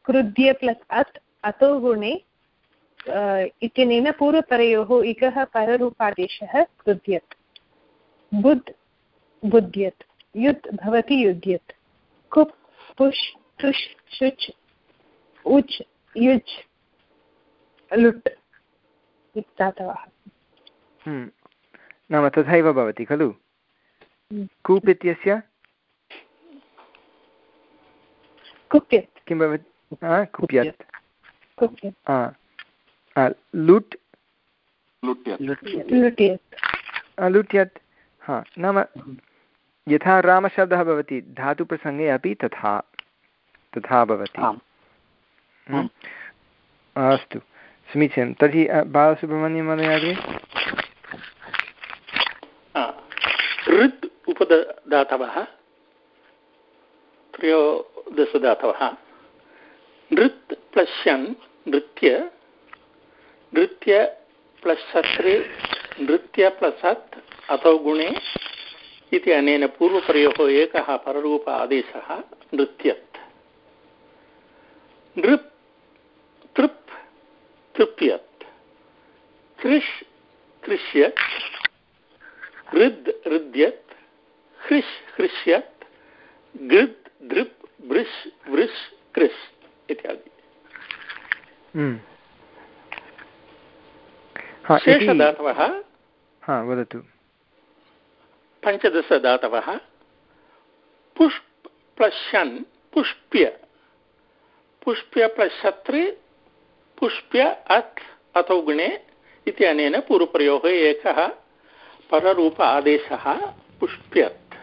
कृद्य प्लस् अत्, अतो गुणे इत्यनेन पूर्वपरयोः इकः पररूपादेशः कृद्यत्। बुद्, बुद्ध्यत्। युत् भवति युध्यत् कुप्, पुष् टुष् शुच्, उच्, युच्। लुट्। धातवः हम्म। नाम तथैव भवति खलु? हम्म। कूप् इत्यस्य? किं भवति? कुप्यत्। लुट्। लुट्यत्। हा नाम यथा रामशब्दः भवति धातुप्रसङ्गे अपि तथा तथा भवति। हम्म। अस्तु। समीचीनं। तर्हि बालसुब्रह्मण्यं महोदय अग्रे ऋत् उपदातवः त्रयोदशदातवः। नृत् प्लस् शन् नृत्य। नृत्य प्लस् शत्रे नृत्य प्लस् अत् अथो गुणे इति अनेन पूर्वपरयोः एकः पररूप आदेशः, नृत्यत्। नृप् तृप्यत् कृष् कृष्यत् हृद् हृद्यत् हृष् हृष्यत् गृद् दृप् वृष् वृष् कृष् इत्यादि। हम्म। शेषदातवः। वदतु। पञ्चदशदातवः। पुष्प् प्लशन् पुष्प्य। पुष्प्य प्लशत्रे पुष्प्य अत् अथो गुणे इत्यनेन पूर्वप्रयोः एकः पररूप आदेशः पुष्प्यत्।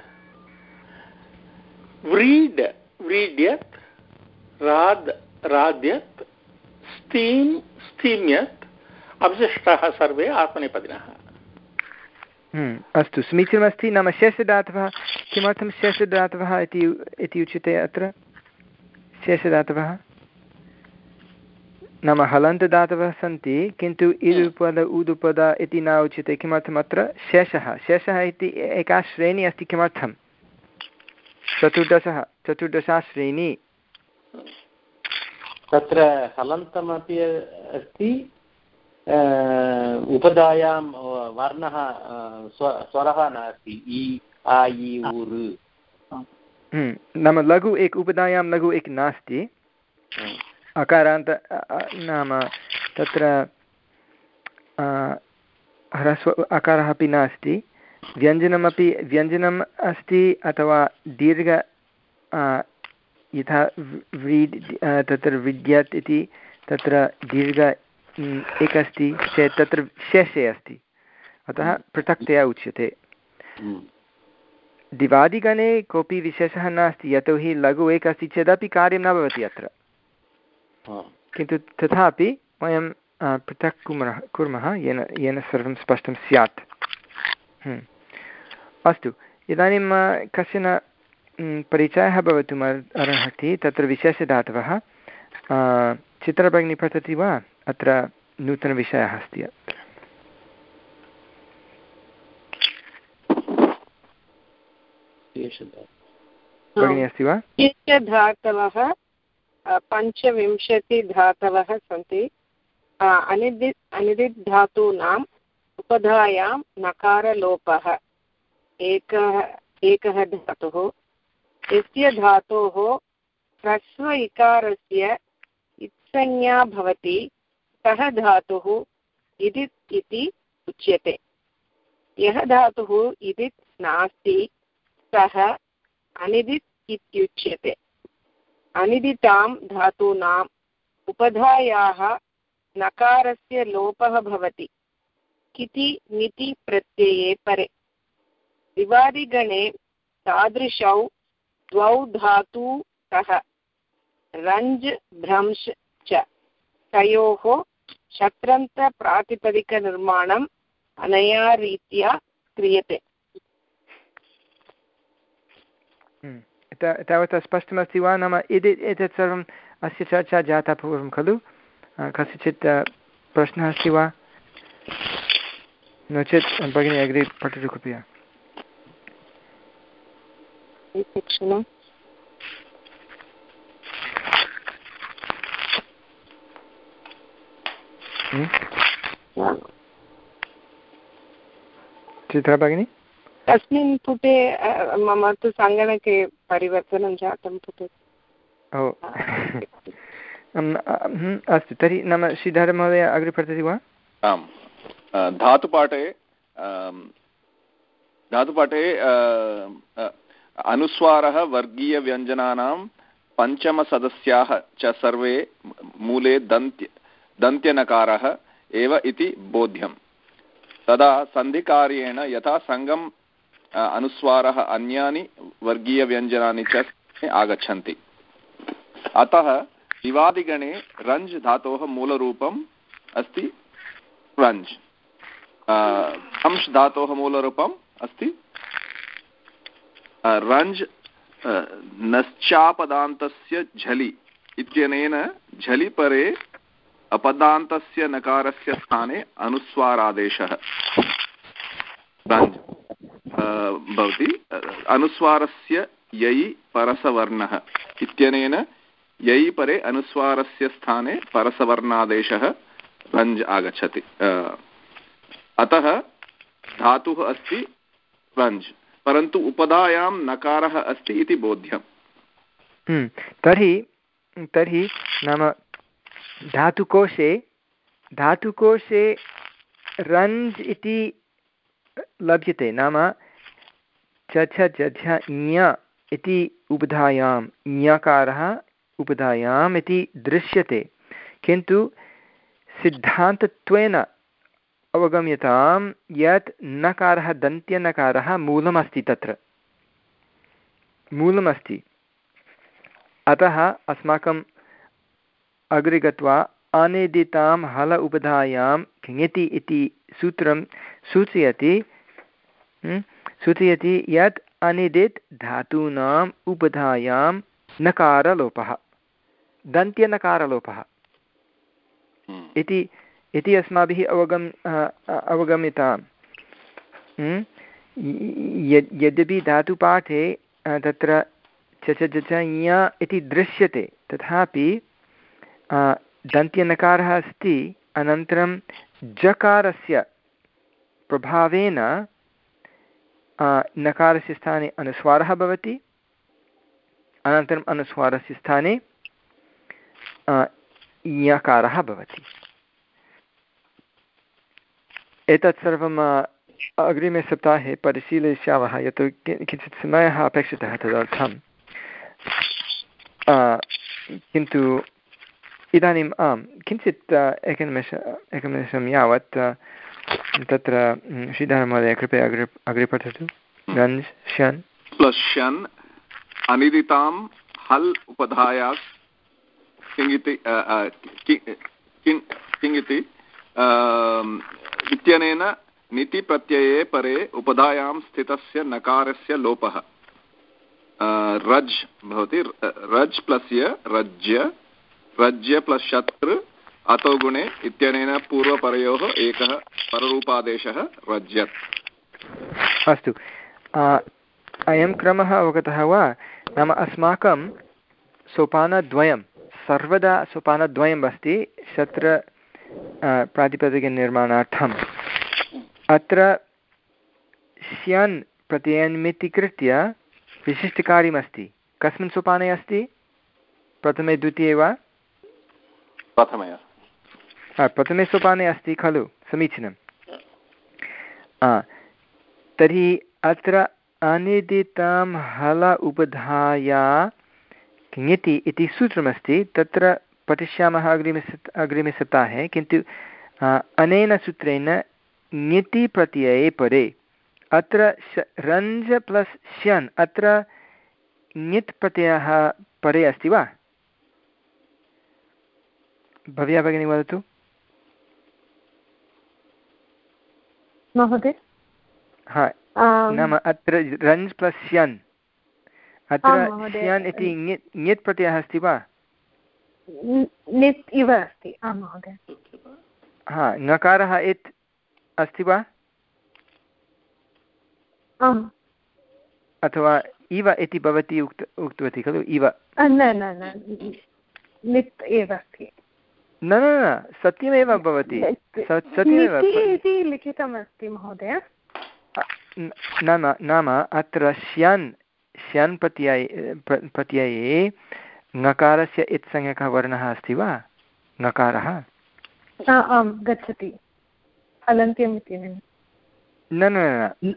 व्रीड् व्रीड्यत् राद् राद्यत् स्तीं स्थीम्यत् अवशिष्टाः सर्वे आत्मनेपदिनः। हम्म, अस्तु समीचीनमस्ति नाम शेषदातवः किमर्थं शेषदातवः इति उच्यते अत्र? शेषदातवः? नाम हलन्तदातवः सन्ति किन्तु इदुपद उदुपद इति न उच्यते किमर्थम् अत्र शेषः शेषः इति एका श्रेणी अस्ति किमर्थं चतुर्दशः चतुर्दशा श्रेणी तत्र हलन्तमपि अस्ति उपधायां वर्णः स्वरः नास्ति इ आ इ ऊर् नाम लघु एक उपधायां लघु एक नास्ति अकारान्त नाम तत्र ह्रस्व अकारः अपि नास्ति। व्यञ्जनमपि व्यञ्जनम् अस्ति अथवा दीर्घ यथा व्रीड् तत्र विद्यत् इति तत्र दीर्घ एक अस्ति चेत् तत्र शेषे अस्ति। अतः पृथक्तया उच्यते। दिवादिगणे कोऽपि विशेषः नास्ति यतोहि लघु एक अस्ति चेदपि कार्यं न भवति अत्र। किन्तु तथापि वयं पृथक् कुर्मः कुर्मः येन येन सर्वं स्पष्टं स्यात्। हम्म। अस्तु इदानीं कश्चन परिचयः भवितुम् अर्हति तत्र विशेषधातवः। चित्रभगिनी पठति वा? अत्र नूतनविषयः अस्ति। अत्र भगिनी अस्ति वा? धातवः पञ्चविंशतिधातवः सन्ति। अनिदि अनिदित् धातूनाम् उपधायां नकारलोपः। एकः एकः धातुः। यस्य धातोः ह्रस्व इकारस्य इत्संज्ञा भवति। सः धातुः इदित् इति उच्यते। यः धातुः इदित् नास्ति, सः अनिदित् इत्युच्यते। अनिदितां धातूनाम् उपधायाः नकारस्य लोपः भवति। किति निति प्रत्यये परे। दिवादिगणे तादृशौ द्वौ धातु स्तः रञ्ज्, भ्रंश् च। तयोः शत्रन्तप्रातिपदिकनिर्माणम् अनया रीत्या क्रियते। हम्म। तावत् स्पष्टमस्ति वा? नाम यदि एतत् सर्वम् अस्य चर्चा जाता पूर्वं खलु? कस्यचित् प्रश्नः अस्ति वा? नो चेत् भगिनी अग्रे पठतु कृपया। क्षणम् चित्रा भगिनी? तस्मिन् पुटे मम तु सङ्गणके परिवर्तनं जातं पुटे। ओ। अस्तु तर्हि नाम श्रीधरमहोदय अग्रे पठति वा? आम्। धातुपाठे धातुपाठे अनुस्वारः वर्गीयव्यञ्जनानां पञ्चमसदस्याः च सर्वे मूले दन्त्य दन्त्यनकारः एव इति बोध्यम्। तदा सन्धिकार्येण यथा सङ्गम् अनुस्वारः अन्यानि वर्गीयव्यञ्जनानि च आगच्छन्ति। अतः दिवादिगणे रञ्ज् धातोः मूलरूपम् अस्ति। रञ्ज्। अंश् धातोः मूलरूपम् अस्ति। रञ्ज् नश्चापदान्तस्य झलि इत्यनेन झलि परे अपदान्तस्य नकारस्य स्थाने अनुस्वारादेशः। भवति। अनुस्वारस्य यै परसवर्णः इत्यनेन यै परे अनुस्वारस्य स्थाने परसवर्णादेशः रञ्ज् आगच्छति। अतः धातुः अस्ति रञ्ज् परन्तु उपधायां नकारः अस्ति इति बोध्यम्। हम्म, तर्हि तर्हि नाम धातुकोशे धातुकोशे रञ्ज् इति लभ्यते। नाम च छ झ ञ इति उपधायां ञकारः उपधायाम् इति दृश्यते। किन्तु सिद्धान्तत्वेन अवगम्यतां यत् नकारः दन्त्यनकारः मूलमस्ति तत्र। मूलमस्ति। अतः अस्माकम् अग्रे गत्वा अनिदितां हल उपधायां घङति इति सूत्रं सूचयति। सूचयति यत् अनिदित् धातूनाम् उपधायां नकारलोपः दन्त्यनकारलोपः। इति इति अस्माभिः अवगम् अवगम्यताम्। यद्यपि धातुपाठे तत्र च च इति दृश्यते तथापि दन्त्यनकारः अस्ति अनन्तरं जकारस्य प्रभावेन नकारस्य स्थाने अनुस्वारः भवति, अनन्तरम् अनुस्वारस्य स्थाने यकारः भवति। एतत् सर्वम् अग्रिमे सप्ताहे परिशीलयिष्यामः, यतो किञ्चित् समयः अपेक्षितः तदर्थं किन्तु, इदानीम् आं किञ्चित् एकनिमेष एकनिमेषं यावत् तत्र श्रीधरमहोदय, कृपया अग्रे अग्रे पठतु गन् शन् प्लस् अनिदितां हल् उपधाया किङिति किङिति इत्यनेन नितिप्रत्यये परे उपधायां स्थितस्य नकारस्य लोपः। रज् भवति रज् प्लस् य, रज्य रज्य प्लस् शत्र् अतो गुणे इत्यनेन पूर्वपरयोः एकः पररूपादेशः रज्यत्। अस्तु। अयं क्रमः अवगतः वा? नाम अस्माकं सोपानद्वयं सर्वदा सोपानद्वयम् अस्ति शत्र प्रातिपदिकनिर्माणार्थम्। अत्र स्यन् प्रत्ययन्मितीकृत्य विशिष्टकार्यमस्ति कस्मिन् सोपाने अस्ति? प्रथमे द्वितीये वा? प्रथमे। प्रथमे सोपाने अस्ति खलु? समीचीनं। तर्हि अत्र अनिदितां हल उपधाया ङति इति सूत्रमस्ति। तत्र पठिष्यामः अग्रिमे अग्रिमे सप्ताहे किन्तु अनेन सूत्रेण ङति प्रत्यये परे अत्र श, रञ्ज प्लस् श्यन्, अत्र ङित् प्रत्ययः परे अस्ति वा? भव्या भगिनी, वदतु। महोदय? हा नाम अत्र रञ्ज् प्लस् श्यन् अत्र श्यन् इति ङित् प्रत्ययः अस्ति वा? नित् इव अस्ति। आं महोदय। हा नकारः इत् अस्ति वा? आम्। अथवा इव इति भवती उक्त उक्तवती खलु? इव। न न नित् एव अस्ति। न न न सत्यमेव भवति। सत्यमेव इति लिखितमस्ति महोदय। नाम नाम अत्र श्यन् श्यन् प्रत्यये प्रत्यये ङकारस्य इत्संज्ञकः वर्णः अस्ति वा? ङकारः? आं गच्छति। अलन्त्यम् इति न। न न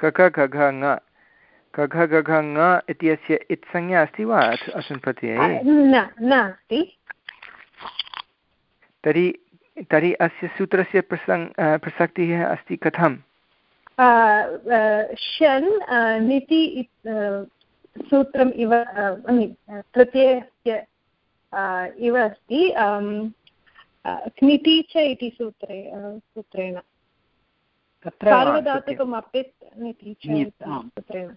घघ ङ। कघ गघ ङ इत्यस्य इत्संज्ञा अस्ति वा अस्मिन् प्रत्यये न नास्ति तर्हि तर्हि अस्य सूत्रस्य प्रसङ् प्रसक्तिः अस्ति कथं शन् निति सूत्रम् इव प्रत्ययस्य इव अस्ति क्निति च इति सूत्रे सूत्रेण। सार्वधातुकम् अपित् निति च सूत्रेण।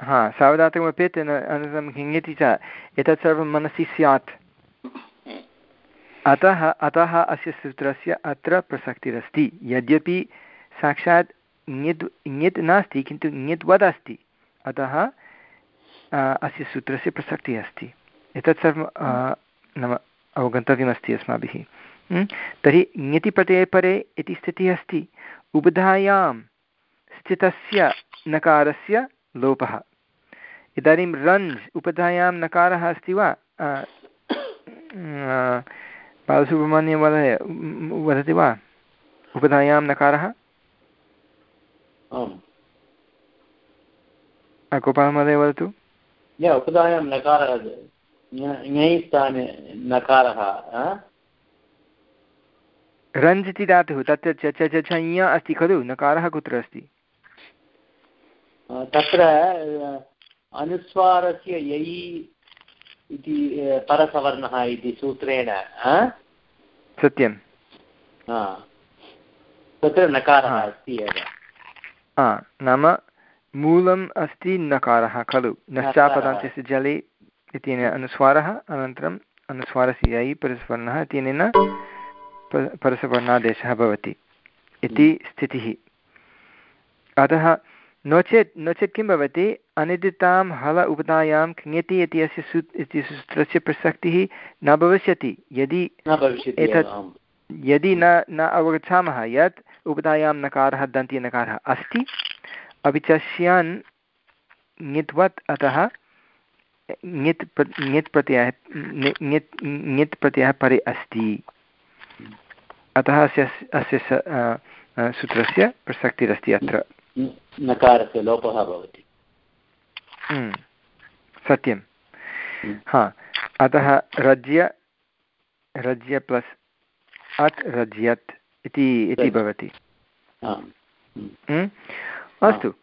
हा सावधातुकमपेत् अनन्तरं हिङति च। एतत् सर्वं मनसि स्यात्। अतः अतः अस्य सूत्रस्य अत्र प्रसक्तिरस्ति। यद्यपि साक्षात् ङित् ङित् नास्ति, किन्तु ङित् अस्ति। अतः अस्य सूत्रस्य प्रसक्तिः अस्ति एतत् सर्वं नाम अवगन्तव्यमस्ति अस्माभिः। तर्हि ङितिप्रत्यये परे इति स्थितिः अस्ति। उबधायां स्थितस्य नकारस्य लोपः। इदानीं रञ्ज् उपधायां नकारः अस्ति वा? बालसुब्रह्मण्यं वद वदति वा? उपधायां नकारः? गोपालमहोदय वदतु। उपधायां नकारः स्थाने नकारः रञ्ज् इति धातुः तत्र च च च अस्ति खलु नकारः कुत्र अस्ति? तत्र अनुस्वारस्य यै इति परसवर्णः इति सूत्रेण सत्यं तत्र नकारः अस्ति एव। नाम मूलम् अस्ति नकारः खलु। नश्चापदान्तस्य जले इत्यनेन अनुस्वारः अनन्तरम् अनुस्वारस्य यै परस्वर्णः इत्यनेन परसवर्णादेशः भवति। इति स्थितिः। अतः नो चेत् नो चेत् किं भवति अनिदितां हल उपधायां क्ङति इति अस्य सू इति सूत्रस्य प्रसक्तिः न भविष्यति यदि एतत् यदि न न अवगच्छामः यत् उपधायां नकारः दन्त्यनकारः अस्ति अपि च स्यान् ङित्वत् अतः ङित् ङित् प्रत्ययः ङित् ङित् प्रत्ययः परे अस्ति अतः अस्य अस्य सूत्रस्य प्रसक्तिरस्ति अत्र नकारस्य लोपः भवति। हम्म, सत्यं हा। अतः रज्य रज्य प्लस् अत् रज्यत् इति इति भवति। हम्म, अस्तु।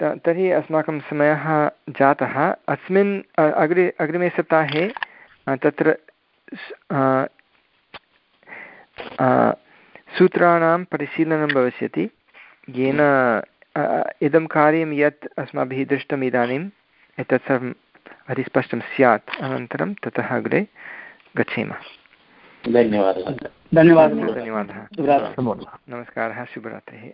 तर्हि अस्माकं समयः जातः। अस्मिन् अग्रे अग्रिमे सप्ताहे तत्र सूत्राणां परिशीलनं भविष्यति। येन इदं कार्यं यत् अस्माभिः दृष्टम् इदानीम् एतत् सर्वम् अतिस्पष्टं स्यात् अनन्तरं ततः अग्रे गच्छेम। धन्यवादः। धन्यवादः। धन्यवादः। नमस्कारः। शुभरात्रिः।